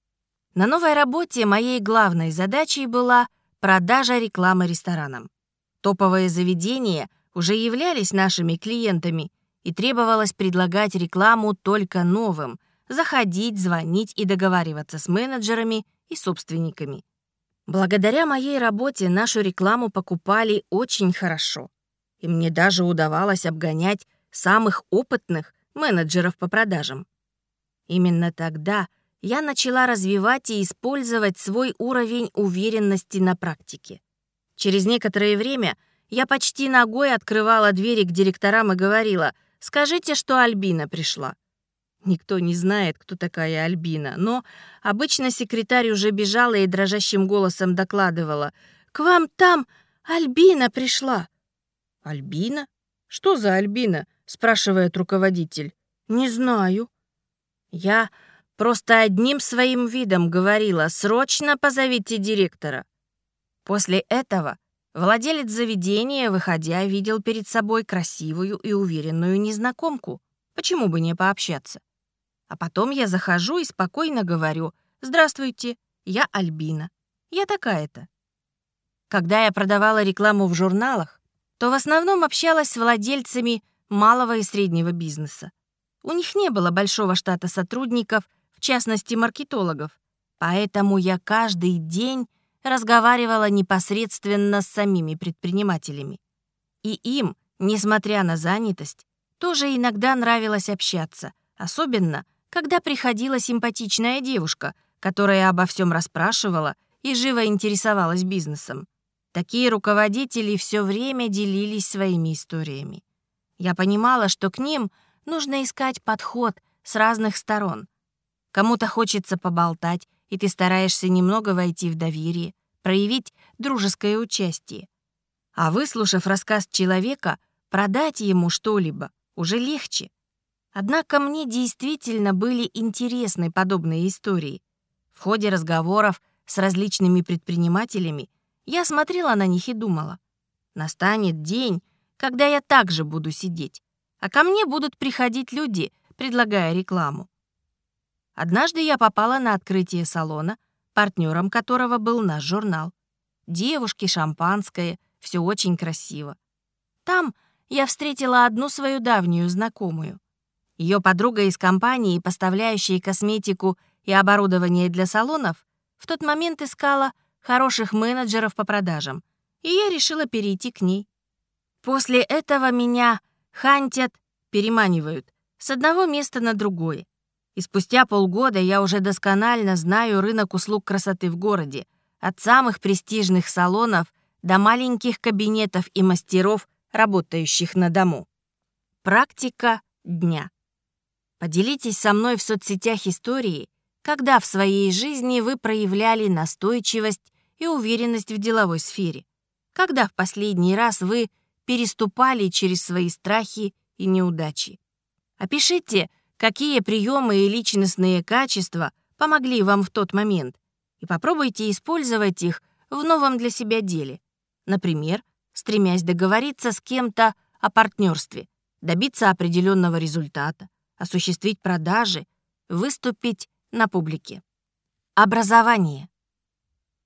Speaker 2: На новой работе моей главной задачей была продажа рекламы ресторанам. Топовые заведения уже являлись нашими клиентами, и требовалось предлагать рекламу только новым, заходить, звонить и договариваться с менеджерами и собственниками. Благодаря моей работе нашу рекламу покупали очень хорошо и мне даже удавалось обгонять самых опытных менеджеров по продажам. Именно тогда я начала развивать и использовать свой уровень уверенности на практике. Через некоторое время я почти ногой открывала двери к директорам и говорила «Скажите, что Альбина пришла». Никто не знает, кто такая Альбина, но обычно секретарь уже бежала и дрожащим голосом докладывала «К вам там Альбина пришла». «Альбина? Что за Альбина?» — спрашивает руководитель. «Не знаю». Я просто одним своим видом говорила «срочно позовите директора». После этого владелец заведения, выходя, видел перед собой красивую и уверенную незнакомку. Почему бы не пообщаться? А потом я захожу и спокойно говорю «Здравствуйте, я Альбина. Я такая-то». Когда я продавала рекламу в журналах, то в основном общалась с владельцами малого и среднего бизнеса. У них не было большого штата сотрудников, в частности маркетологов, поэтому я каждый день разговаривала непосредственно с самими предпринимателями. И им, несмотря на занятость, тоже иногда нравилось общаться, особенно, когда приходила симпатичная девушка, которая обо всем расспрашивала и живо интересовалась бизнесом. Такие руководители все время делились своими историями. Я понимала, что к ним нужно искать подход с разных сторон. Кому-то хочется поболтать, и ты стараешься немного войти в доверие, проявить дружеское участие. А выслушав рассказ человека, продать ему что-либо уже легче. Однако мне действительно были интересны подобные истории. В ходе разговоров с различными предпринимателями я смотрела на них и думала, настанет день, когда я также буду сидеть, а ко мне будут приходить люди, предлагая рекламу. Однажды я попала на открытие салона, партнером которого был наш журнал. Девушки, шампанское, все очень красиво. Там я встретила одну свою давнюю знакомую. Ее подруга из компании, поставляющей косметику и оборудование для салонов, в тот момент искала хороших менеджеров по продажам, и я решила перейти к ней. После этого меня хантят, переманивают с одного места на другое. И спустя полгода я уже досконально знаю рынок услуг красоты в городе, от самых престижных салонов до маленьких кабинетов и мастеров, работающих на дому. Практика дня. Поделитесь со мной в соцсетях истории, когда в своей жизни вы проявляли настойчивость и уверенность в деловой сфере? Когда в последний раз вы переступали через свои страхи и неудачи? Опишите, какие приемы и личностные качества помогли вам в тот момент, и попробуйте использовать их в новом для себя деле. Например, стремясь договориться с кем-то о партнерстве, добиться определенного результата, осуществить продажи, выступить на публике. Образование.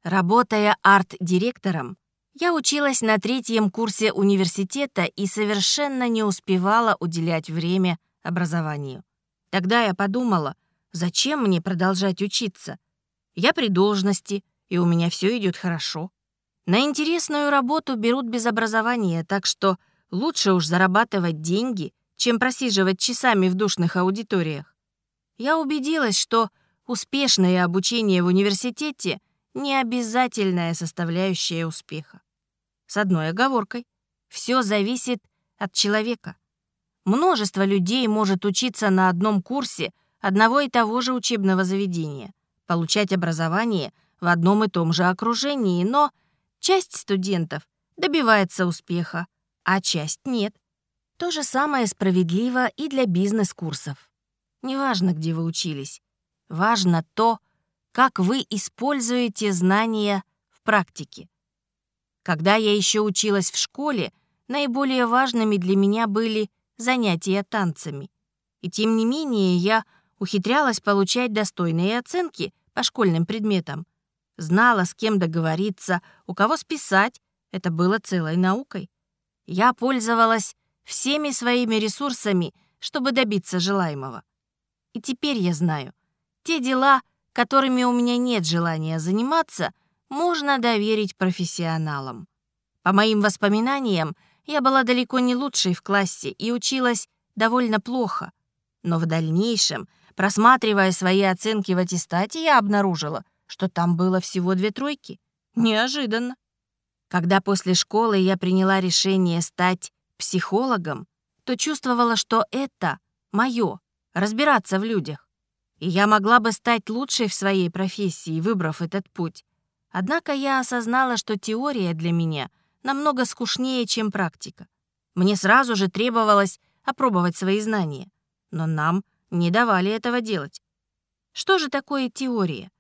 Speaker 2: Работая арт-директором, я училась на третьем курсе университета и совершенно не успевала уделять время образованию. Тогда я подумала, зачем мне продолжать учиться? Я при должности, и у меня все идет хорошо. На интересную работу берут без образования, так что лучше уж зарабатывать деньги, чем просиживать часами в душных аудиториях. Я убедилась, что успешное обучение в университете — не обязательная составляющая успеха. С одной оговоркой. Все зависит от человека. Множество людей может учиться на одном курсе одного и того же учебного заведения, получать образование в одном и том же окружении, но часть студентов добивается успеха, а часть нет. То же самое справедливо и для бизнес-курсов. Неважно, где вы учились, важно то, как вы используете знания в практике. Когда я еще училась в школе, наиболее важными для меня были занятия танцами. И тем не менее я ухитрялась получать достойные оценки по школьным предметам. Знала, с кем договориться, у кого списать. Это было целой наукой. Я пользовалась всеми своими ресурсами, чтобы добиться желаемого. И теперь я знаю, те дела, которыми у меня нет желания заниматься — можно доверить профессионалам. По моим воспоминаниям, я была далеко не лучшей в классе и училась довольно плохо. Но в дальнейшем, просматривая свои оценки в аттестате, я обнаружила, что там было всего две тройки. Неожиданно. Когда после школы я приняла решение стать психологом, то чувствовала, что это мое, разбираться в людях. И я могла бы стать лучшей в своей профессии, выбрав этот путь. Однако я осознала, что теория для меня намного скучнее, чем практика. Мне сразу же требовалось опробовать свои знания, но нам не давали этого делать. Что же такое теория?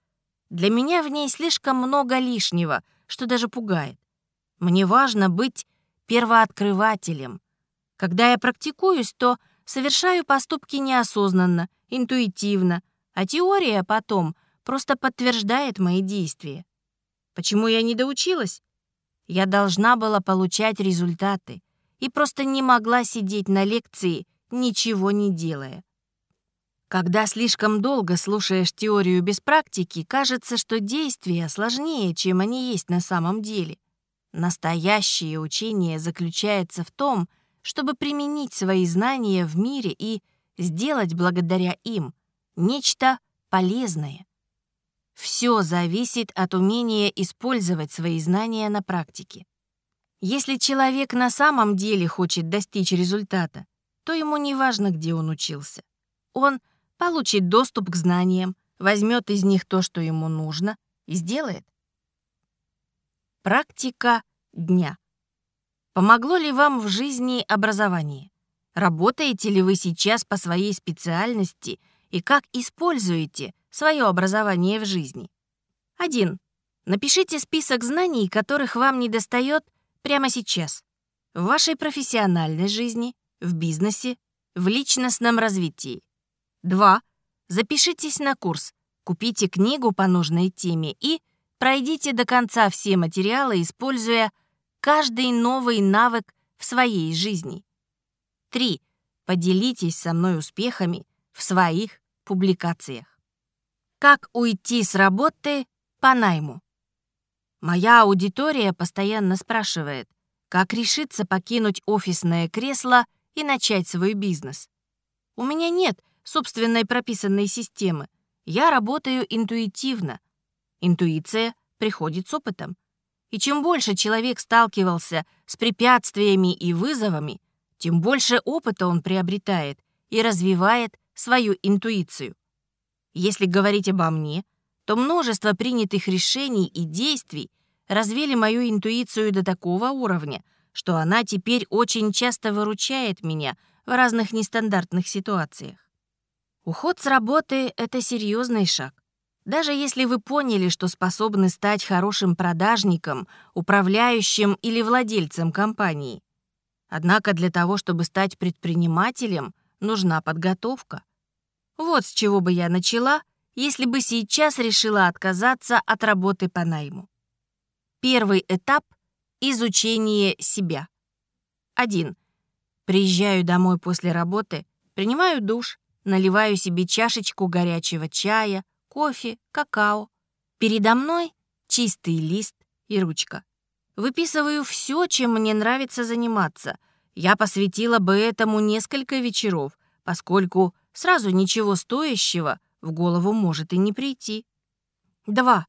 Speaker 2: Для меня в ней слишком много лишнего, что даже пугает. Мне важно быть первооткрывателем. Когда я практикуюсь, то совершаю поступки неосознанно, интуитивно, а теория потом просто подтверждает мои действия. Почему я не доучилась? Я должна была получать результаты и просто не могла сидеть на лекции, ничего не делая. Когда слишком долго слушаешь теорию без практики, кажется, что действия сложнее, чем они есть на самом деле. Настоящее учение заключается в том, чтобы применить свои знания в мире и сделать благодаря им нечто полезное. Все зависит от умения использовать свои знания на практике. Если человек на самом деле хочет достичь результата, то ему не важно, где он учился. Он получит доступ к знаниям, возьмет из них то, что ему нужно, и сделает. Практика дня. Помогло ли вам в жизни образование? Работаете ли вы сейчас по своей специальности и как используете свое образование в жизни. 1. Напишите список знаний, которых вам недостает прямо сейчас. В вашей профессиональной жизни, в бизнесе, в личностном развитии. 2. Запишитесь на курс, купите книгу по нужной теме и пройдите до конца все материалы, используя каждый новый навык в своей жизни. 3. Поделитесь со мной успехами в своих публикациях. Как уйти с работы по найму? Моя аудитория постоянно спрашивает, как решиться покинуть офисное кресло и начать свой бизнес. У меня нет собственной прописанной системы. Я работаю интуитивно. Интуиция приходит с опытом. И чем больше человек сталкивался с препятствиями и вызовами, тем больше опыта он приобретает и развивает свою интуицию. Если говорить обо мне, то множество принятых решений и действий развили мою интуицию до такого уровня, что она теперь очень часто выручает меня в разных нестандартных ситуациях. Уход с работы — это серьезный шаг. Даже если вы поняли, что способны стать хорошим продажником, управляющим или владельцем компании. Однако для того, чтобы стать предпринимателем, нужна подготовка. Вот с чего бы я начала, если бы сейчас решила отказаться от работы по найму. Первый этап — изучение себя. 1. Приезжаю домой после работы, принимаю душ, наливаю себе чашечку горячего чая, кофе, какао. Передо мной чистый лист и ручка. Выписываю все, чем мне нравится заниматься. Я посвятила бы этому несколько вечеров, поскольку сразу ничего стоящего в голову может и не прийти. 2.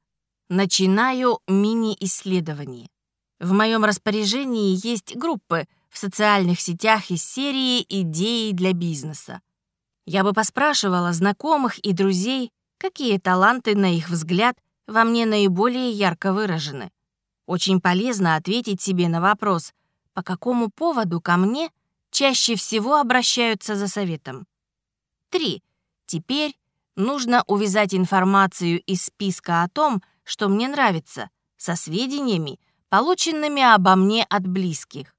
Speaker 2: Начинаю мини-исследование. В моем распоряжении есть группы в социальных сетях из серии «Идеи для бизнеса». Я бы поспрашивала знакомых и друзей, какие таланты, на их взгляд, во мне наиболее ярко выражены. Очень полезно ответить себе на вопрос, по какому поводу ко мне чаще всего обращаются за советом. 3. Теперь нужно увязать информацию из списка о том, что мне нравится, со сведениями, полученными обо мне от близких.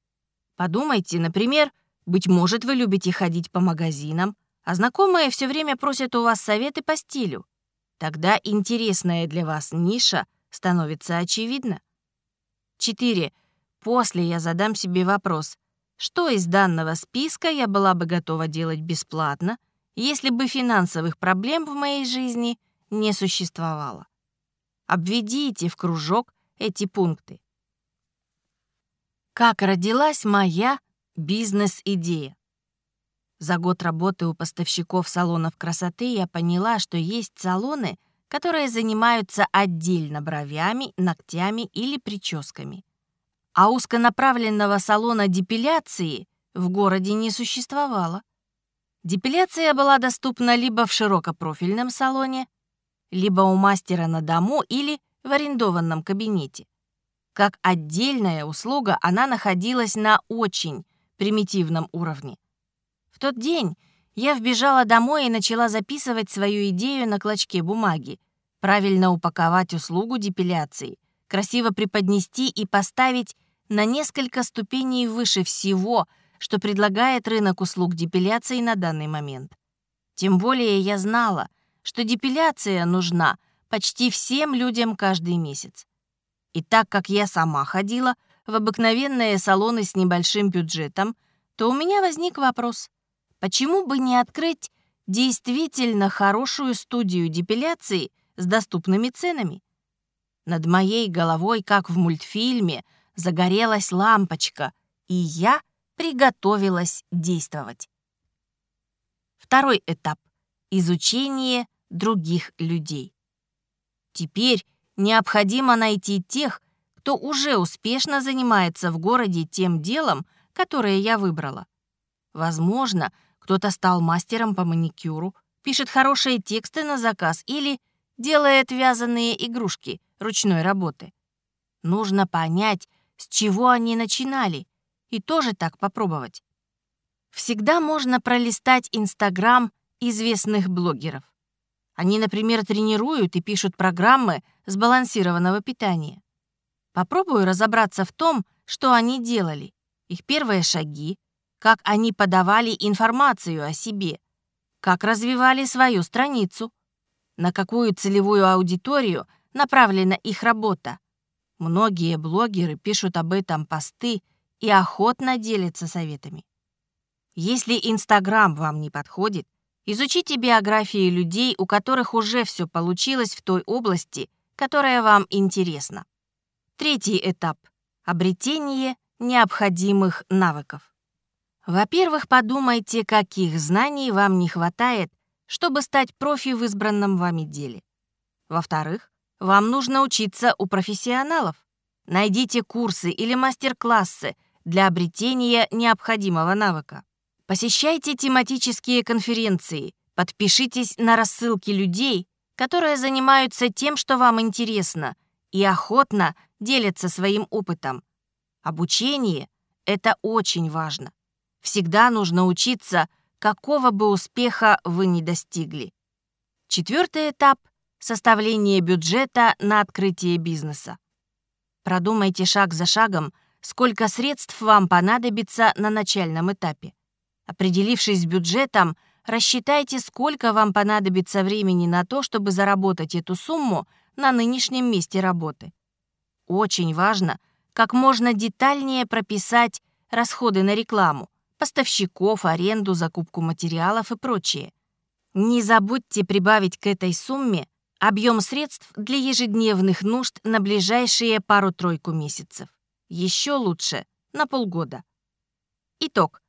Speaker 2: Подумайте, например, быть может, вы любите ходить по магазинам, а знакомые все время просят у вас советы по стилю. Тогда интересная для вас ниша становится очевидна. 4. После я задам себе вопрос, что из данного списка я была бы готова делать бесплатно, если бы финансовых проблем в моей жизни не существовало. Обведите в кружок эти пункты. Как родилась моя бизнес-идея? За год работы у поставщиков салонов красоты я поняла, что есть салоны, которые занимаются отдельно бровями, ногтями или прическами. А узконаправленного салона депиляции в городе не существовало. Депиляция была доступна либо в широкопрофильном салоне, либо у мастера на дому или в арендованном кабинете. Как отдельная услуга она находилась на очень примитивном уровне. В тот день я вбежала домой и начала записывать свою идею на клочке бумаги, правильно упаковать услугу депиляции, красиво преподнести и поставить на несколько ступеней выше всего — что предлагает рынок услуг депиляции на данный момент. Тем более я знала, что депиляция нужна почти всем людям каждый месяц. И так как я сама ходила в обыкновенные салоны с небольшим бюджетом, то у меня возник вопрос, почему бы не открыть действительно хорошую студию депиляции с доступными ценами? Над моей головой, как в мультфильме, загорелась лампочка, и я приготовилась действовать. Второй этап — изучение других людей. Теперь необходимо найти тех, кто уже успешно занимается в городе тем делом, которое я выбрала. Возможно, кто-то стал мастером по маникюру, пишет хорошие тексты на заказ или делает вязаные игрушки ручной работы. Нужно понять, с чего они начинали и тоже так попробовать. Всегда можно пролистать Инстаграм известных блогеров. Они, например, тренируют и пишут программы сбалансированного питания. Попробую разобраться в том, что они делали, их первые шаги, как они подавали информацию о себе, как развивали свою страницу, на какую целевую аудиторию направлена их работа. Многие блогеры пишут об этом посты и охотно делится советами. Если Инстаграм вам не подходит, изучите биографии людей, у которых уже все получилось в той области, которая вам интересна. Третий этап — обретение необходимых навыков. Во-первых, подумайте, каких знаний вам не хватает, чтобы стать профи в избранном вами деле. Во-вторых, вам нужно учиться у профессионалов. Найдите курсы или мастер-классы, для обретения необходимого навыка. Посещайте тематические конференции, подпишитесь на рассылки людей, которые занимаются тем, что вам интересно, и охотно делятся своим опытом. Обучение — это очень важно. Всегда нужно учиться, какого бы успеха вы ни достигли. Четвертый этап — составление бюджета на открытие бизнеса. Продумайте шаг за шагом — сколько средств вам понадобится на начальном этапе. Определившись с бюджетом, рассчитайте, сколько вам понадобится времени на то, чтобы заработать эту сумму на нынешнем месте работы. Очень важно как можно детальнее прописать расходы на рекламу, поставщиков, аренду, закупку материалов и прочее. Не забудьте прибавить к этой сумме объем средств для ежедневных нужд на ближайшие пару-тройку месяцев. Еще лучше на полгода. Итог.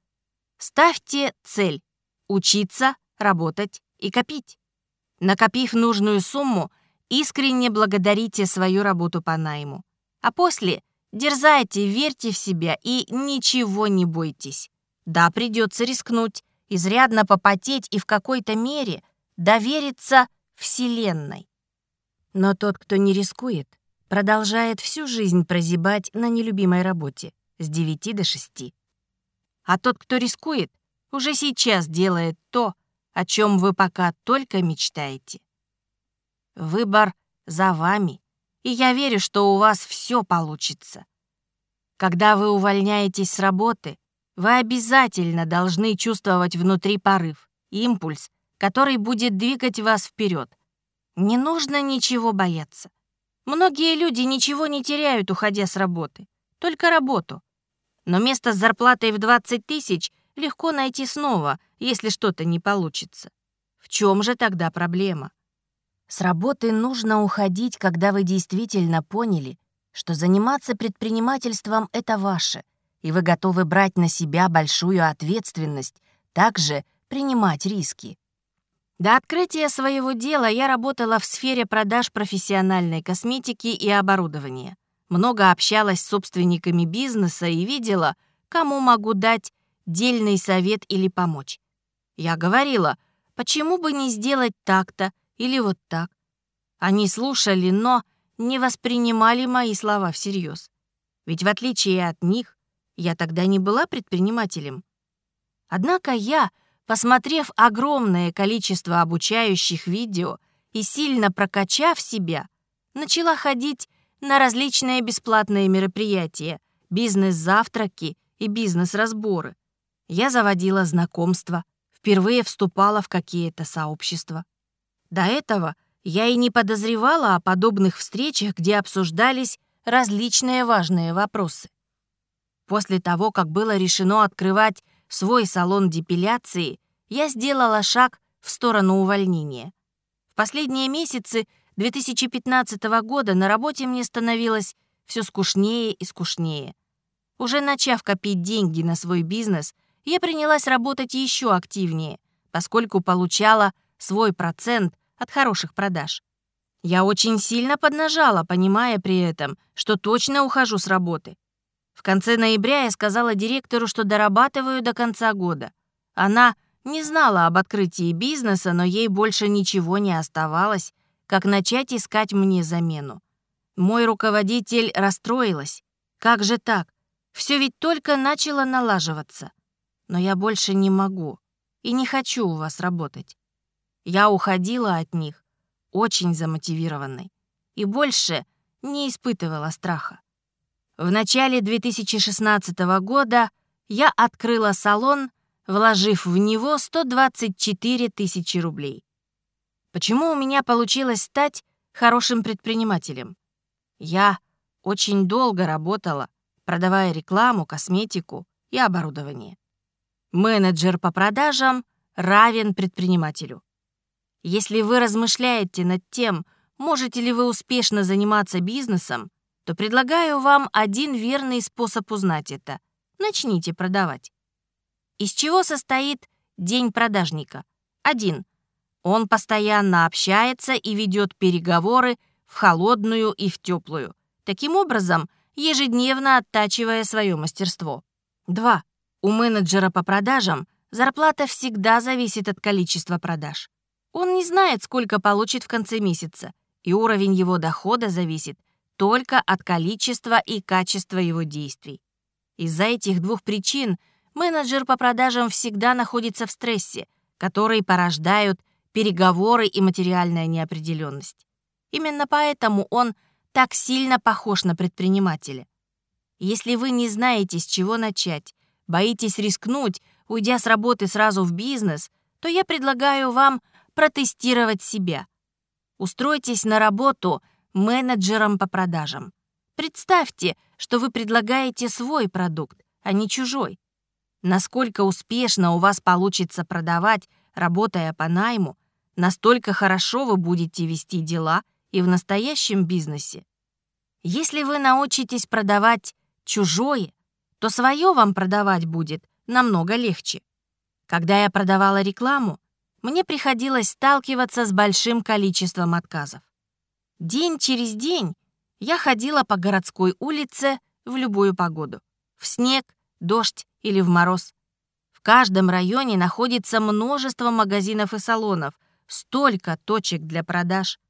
Speaker 2: Ставьте цель – учиться, работать и копить. Накопив нужную сумму, искренне благодарите свою работу по найму. А после дерзайте, верьте в себя и ничего не бойтесь. Да, придется рискнуть, изрядно попотеть и в какой-то мере довериться Вселенной. Но тот, кто не рискует, продолжает всю жизнь прозябать на нелюбимой работе с 9 до 6. А тот, кто рискует, уже сейчас делает то, о чем вы пока только мечтаете. Выбор за вами, и я верю, что у вас все получится. Когда вы увольняетесь с работы, вы обязательно должны чувствовать внутри порыв, импульс, который будет двигать вас вперед. Не нужно ничего бояться. Многие люди ничего не теряют, уходя с работы, только работу. Но место с зарплатой в 20 тысяч легко найти снова, если что-то не получится. В чем же тогда проблема? С работы нужно уходить, когда вы действительно поняли, что заниматься предпринимательством — это ваше, и вы готовы брать на себя большую ответственность, также принимать риски. До открытия своего дела я работала в сфере продаж профессиональной косметики и оборудования много общалась с собственниками бизнеса и видела, кому могу дать дельный совет или помочь. Я говорила, почему бы не сделать так-то или вот так. Они слушали, но не воспринимали мои слова всерьез. Ведь в отличие от них, я тогда не была предпринимателем. Однако я, посмотрев огромное количество обучающих видео и сильно прокачав себя, начала ходить на различные бесплатные мероприятия, бизнес-завтраки и бизнес-разборы. Я заводила знакомства, впервые вступала в какие-то сообщества. До этого я и не подозревала о подобных встречах, где обсуждались различные важные вопросы. После того, как было решено открывать свой салон депиляции, я сделала шаг в сторону увольнения. В последние месяцы 2015 года на работе мне становилось все скучнее и скучнее. Уже начав копить деньги на свой бизнес, я принялась работать еще активнее, поскольку получала свой процент от хороших продаж. Я очень сильно поднажала, понимая при этом, что точно ухожу с работы. В конце ноября я сказала директору, что дорабатываю до конца года. Она не знала об открытии бизнеса, но ей больше ничего не оставалось, как начать искать мне замену. Мой руководитель расстроилась. Как же так? Все ведь только начало налаживаться. Но я больше не могу и не хочу у вас работать. Я уходила от них, очень замотивированной, и больше не испытывала страха. В начале 2016 года я открыла салон, вложив в него 124 тысячи рублей. Почему у меня получилось стать хорошим предпринимателем? Я очень долго работала, продавая рекламу, косметику и оборудование. Менеджер по продажам равен предпринимателю. Если вы размышляете над тем, можете ли вы успешно заниматься бизнесом, то предлагаю вам один верный способ узнать это. Начните продавать. Из чего состоит день продажника? Один. Он постоянно общается и ведет переговоры в холодную и в теплую, таким образом ежедневно оттачивая свое мастерство. 2. У менеджера по продажам зарплата всегда зависит от количества продаж. Он не знает, сколько получит в конце месяца, и уровень его дохода зависит только от количества и качества его действий. Из-за этих двух причин менеджер по продажам всегда находится в стрессе, который порождают переговоры и материальная неопределенность. Именно поэтому он так сильно похож на предпринимателя. Если вы не знаете, с чего начать, боитесь рискнуть, уйдя с работы сразу в бизнес, то я предлагаю вам протестировать себя. Устройтесь на работу менеджером по продажам. Представьте, что вы предлагаете свой продукт, а не чужой. Насколько успешно у вас получится продавать, работая по найму, настолько хорошо вы будете вести дела и в настоящем бизнесе. Если вы научитесь продавать чужое, то свое вам продавать будет намного легче. Когда я продавала рекламу, мне приходилось сталкиваться с большим количеством отказов. День через день я ходила по городской улице в любую погоду. В снег, дождь или в мороз. В каждом районе находится множество магазинов и салонов, столько точек для продаж.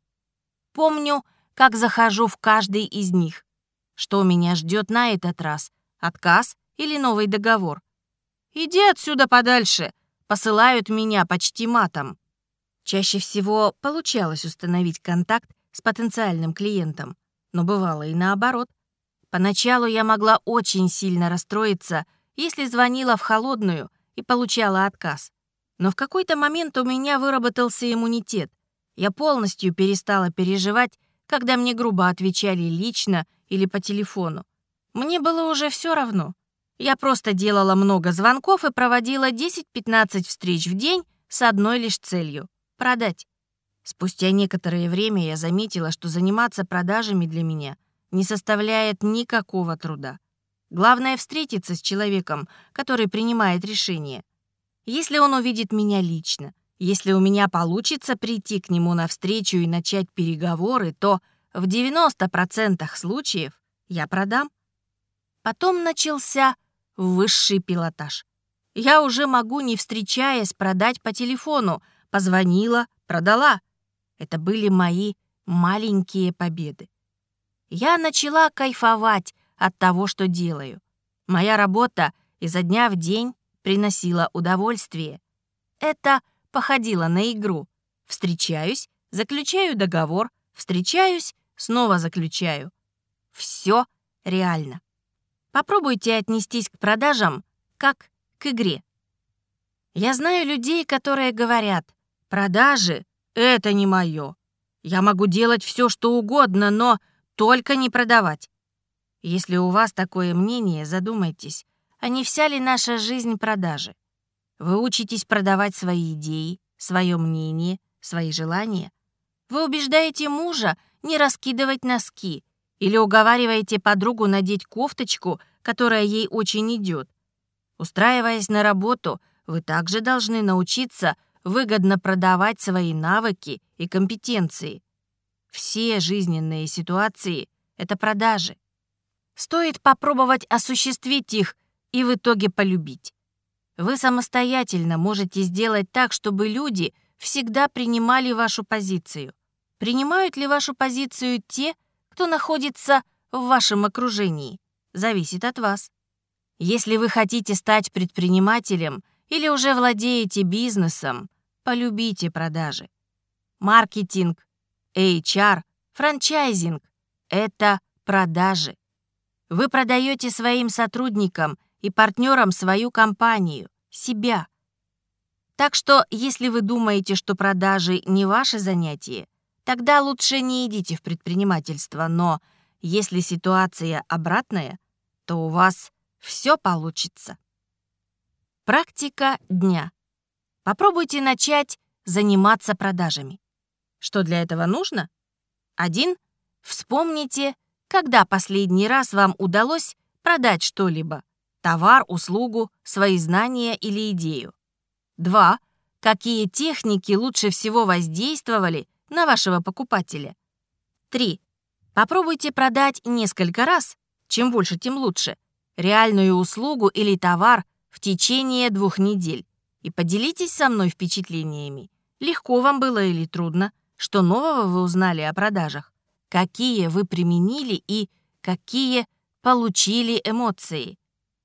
Speaker 2: Помню, как захожу в каждый из них. Что меня ждет на этот раз? Отказ или новый договор? «Иди отсюда подальше!» Посылают меня почти матом. Чаще всего получалось установить контакт с потенциальным клиентом, но бывало и наоборот. Поначалу я могла очень сильно расстроиться, если звонила в холодную и получала отказ. Но в какой-то момент у меня выработался иммунитет. Я полностью перестала переживать, когда мне грубо отвечали лично или по телефону. Мне было уже все равно. Я просто делала много звонков и проводила 10-15 встреч в день с одной лишь целью — продать. Спустя некоторое время я заметила, что заниматься продажами для меня не составляет никакого труда. Главное — встретиться с человеком, который принимает решение. Если он увидит меня лично, если у меня получится прийти к нему навстречу и начать переговоры, то в 90% случаев я продам. Потом начался высший пилотаж. Я уже могу, не встречаясь, продать по телефону. Позвонила, продала. Это были мои маленькие победы. Я начала кайфовать от того, что делаю. Моя работа изо дня в день приносила удовольствие. Это походило на игру. Встречаюсь, заключаю договор, встречаюсь, снова заключаю. Все реально. Попробуйте отнестись к продажам как к игре. Я знаю людей, которые говорят, продажи — это не мое. Я могу делать все, что угодно, но только не продавать. Если у вас такое мнение, задумайтесь, а не вся ли наша жизнь продажи? Вы учитесь продавать свои идеи, свое мнение, свои желания. Вы убеждаете мужа не раскидывать носки, или уговариваете подругу надеть кофточку, которая ей очень идет. Устраиваясь на работу, вы также должны научиться выгодно продавать свои навыки и компетенции. Все жизненные ситуации — это продажи. Стоит попробовать осуществить их и в итоге полюбить. Вы самостоятельно можете сделать так, чтобы люди всегда принимали вашу позицию. Принимают ли вашу позицию те, кто находится в вашем окружении, зависит от вас. Если вы хотите стать предпринимателем или уже владеете бизнесом, полюбите продажи. Маркетинг, HR, франчайзинг — это продажи. Вы продаете своим сотрудникам и партнерам свою компанию, себя. Так что, если вы думаете, что продажи не ваше занятие, Тогда лучше не идите в предпринимательство, но если ситуация обратная, то у вас все получится. Практика дня. Попробуйте начать заниматься продажами. Что для этого нужно? Один. Вспомните, когда последний раз вам удалось продать что-либо. Товар, услугу, свои знания или идею. Два. Какие техники лучше всего воздействовали на вашего покупателя. 3. Попробуйте продать несколько раз, чем больше, тем лучше, реальную услугу или товар в течение двух недель и поделитесь со мной впечатлениями. Легко вам было или трудно? Что нового вы узнали о продажах? Какие вы применили и какие получили эмоции?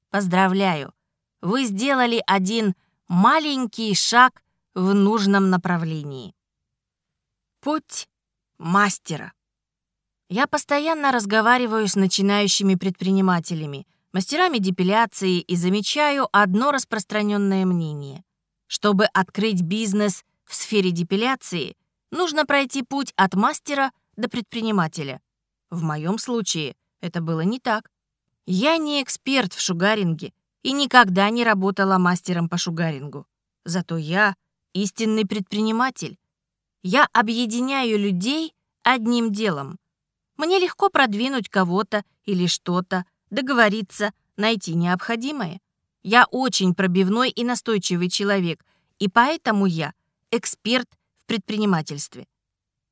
Speaker 2: Поздравляю! Вы сделали один маленький шаг в нужном направлении. Путь мастера. Я постоянно разговариваю с начинающими предпринимателями, мастерами депиляции и замечаю одно распространенное мнение, Чтобы открыть бизнес в сфере депиляции, нужно пройти путь от мастера до предпринимателя. В моем случае это было не так. Я не эксперт в шугаринге и никогда не работала мастером по шугарингу. Зато я истинный предприниматель. Я объединяю людей одним делом. Мне легко продвинуть кого-то или что-то, договориться, найти необходимое. Я очень пробивной и настойчивый человек, и поэтому я эксперт в предпринимательстве.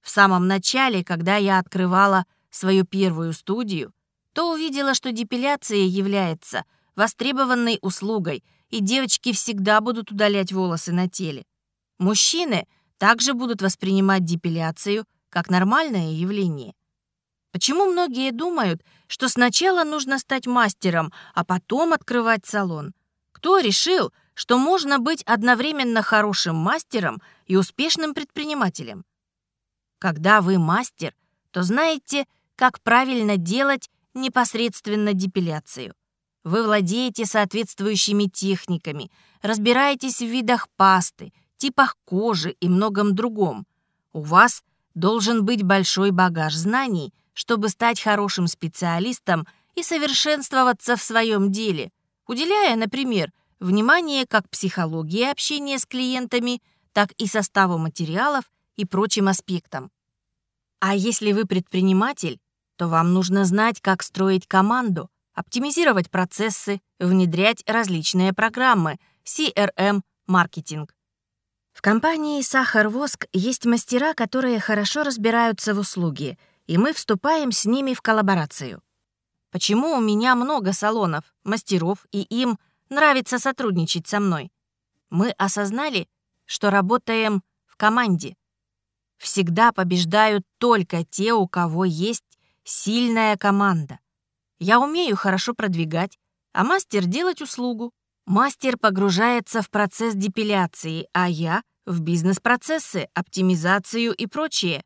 Speaker 2: В самом начале, когда я открывала свою первую студию, то увидела, что депиляция является востребованной услугой, и девочки всегда будут удалять волосы на теле. Мужчины также будут воспринимать депиляцию как нормальное явление. Почему многие думают, что сначала нужно стать мастером, а потом открывать салон? Кто решил, что можно быть одновременно хорошим мастером и успешным предпринимателем? Когда вы мастер, то знаете, как правильно делать непосредственно депиляцию. Вы владеете соответствующими техниками, разбираетесь в видах пасты, типах кожи и многом другом. У вас должен быть большой багаж знаний, чтобы стать хорошим специалистом и совершенствоваться в своем деле, уделяя, например, внимание как психологии общения с клиентами, так и составу материалов и прочим аспектам. А если вы предприниматель, то вам нужно знать, как строить команду, оптимизировать процессы, внедрять различные программы, CRM, маркетинг. В компании «Сахар-Воск» есть мастера, которые хорошо разбираются в услуге, и мы вступаем с ними в коллаборацию. Почему у меня много салонов, мастеров, и им нравится сотрудничать со мной? Мы осознали, что работаем в команде. Всегда побеждают только те, у кого есть сильная команда. Я умею хорошо продвигать, а мастер делать услугу. Мастер погружается в процесс депиляции, а я — в бизнес-процессы, оптимизацию и прочее.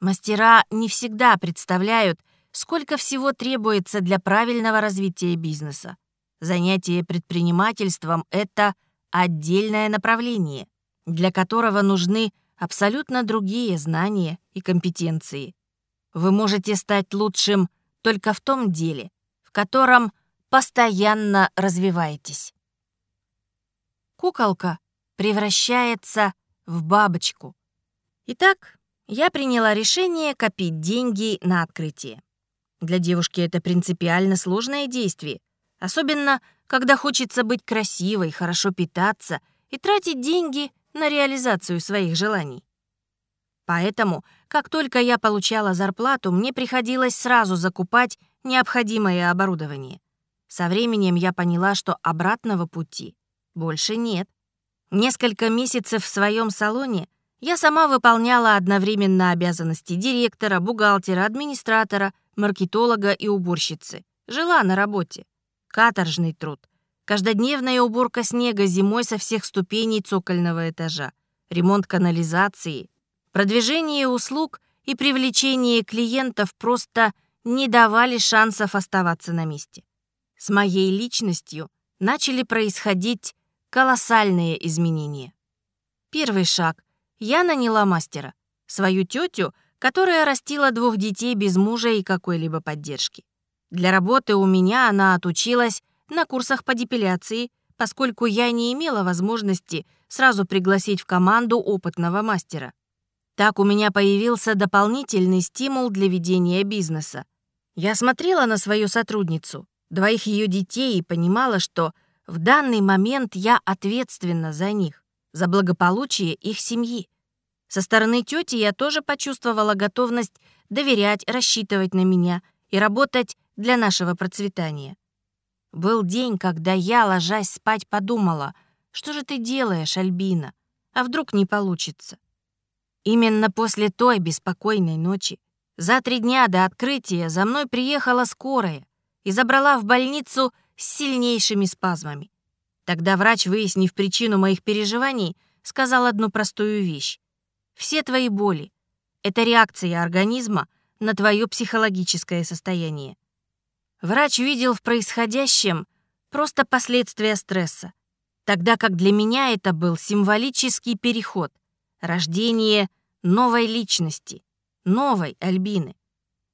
Speaker 2: Мастера не всегда представляют, сколько всего требуется для правильного развития бизнеса. Занятие предпринимательством — это отдельное направление, для которого нужны абсолютно другие знания и компетенции. Вы можете стать лучшим только в том деле, в котором постоянно развиваетесь. Куколка превращается в бабочку. Итак, я приняла решение копить деньги на открытие. Для девушки это принципиально сложное действие, особенно когда хочется быть красивой, хорошо питаться и тратить деньги на реализацию своих желаний. Поэтому, как только я получала зарплату, мне приходилось сразу закупать необходимое оборудование. Со временем я поняла, что обратного пути больше нет. Несколько месяцев в своем салоне я сама выполняла одновременно обязанности директора, бухгалтера, администратора, маркетолога и уборщицы. Жила на работе. Каторжный труд. Каждодневная уборка снега зимой со всех ступеней цокольного этажа. Ремонт канализации, Продвижение услуг и привлечение клиентов просто не давали шансов оставаться на месте. С моей личностью начали происходить колоссальные изменения. Первый шаг. Я наняла мастера, свою тетю, которая растила двух детей без мужа и какой-либо поддержки. Для работы у меня она отучилась на курсах по депиляции, поскольку я не имела возможности сразу пригласить в команду опытного мастера. Так у меня появился дополнительный стимул для ведения бизнеса. Я смотрела на свою сотрудницу, двоих ее детей и понимала, что в данный момент я ответственна за них, за благополучие их семьи. Со стороны тети я тоже почувствовала готовность доверять, рассчитывать на меня и работать для нашего процветания. Был день, когда я, ложась спать, подумала, что же ты делаешь, Альбина? А вдруг не получится? Именно после той беспокойной ночи, за три дня до открытия, за мной приехала скорая и забрала в больницу с сильнейшими спазмами. Тогда врач, выяснив причину моих переживаний, сказал одну простую вещь. «Все твои боли — это реакция организма на твое психологическое состояние». Врач видел в происходящем просто последствия стресса. Тогда как для меня это был символический переход, рождение новой личности, новой Альбины.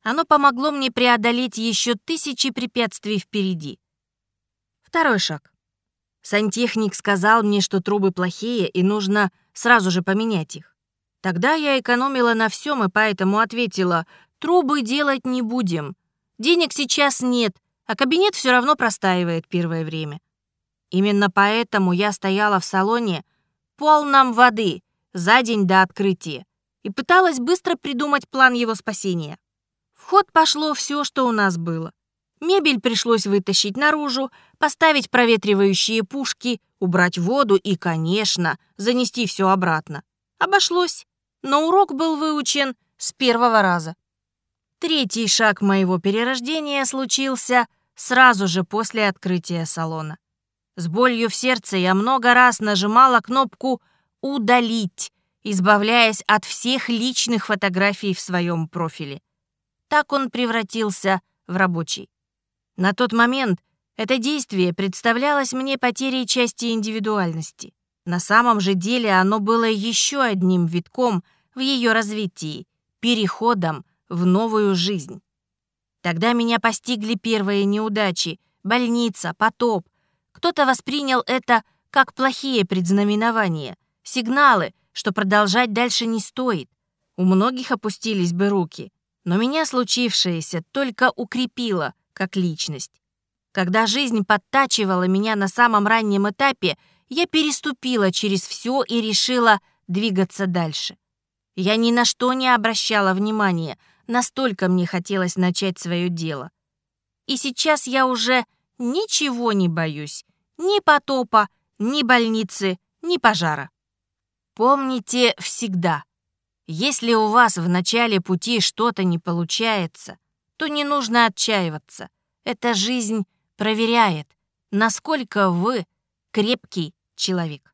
Speaker 2: Оно помогло мне преодолеть еще тысячи препятствий впереди. Второй шаг. Сантехник сказал мне, что трубы плохие и нужно сразу же поменять их. Тогда я экономила на всем и поэтому ответила, трубы делать не будем. Денег сейчас нет, а кабинет все равно простаивает первое время. Именно поэтому я стояла в салоне полном воды за день до открытия и пыталась быстро придумать план его спасения. В ход пошло все, что у нас было. Мебель пришлось вытащить наружу, поставить проветривающие пушки, убрать воду и, конечно, занести все обратно. Обошлось, но урок был выучен с первого раза. Третий шаг моего перерождения случился сразу же после открытия салона. С болью в сердце я много раз нажимала кнопку «Удалить», избавляясь от всех личных фотографий в своем профиле. Так он превратился в рабочий. На тот момент это действие представлялось мне потерей части индивидуальности. На самом же деле оно было еще одним витком в ее развитии, переходом в новую жизнь. Тогда меня постигли первые неудачи, больница, потоп. Кто-то воспринял это как плохие предзнаменования, сигналы, что продолжать дальше не стоит. У многих опустились бы руки. Но меня случившееся только укрепило как личность. Когда жизнь подтачивала меня на самом раннем этапе, я переступила через все и решила двигаться дальше. Я ни на что не обращала внимания, настолько мне хотелось начать свое дело. И сейчас я уже ничего не боюсь. Ни потопа, ни больницы, ни пожара. Помните всегда, если у вас в начале пути что-то не получается, то не нужно отчаиваться. Эта жизнь проверяет, насколько вы крепкий человек.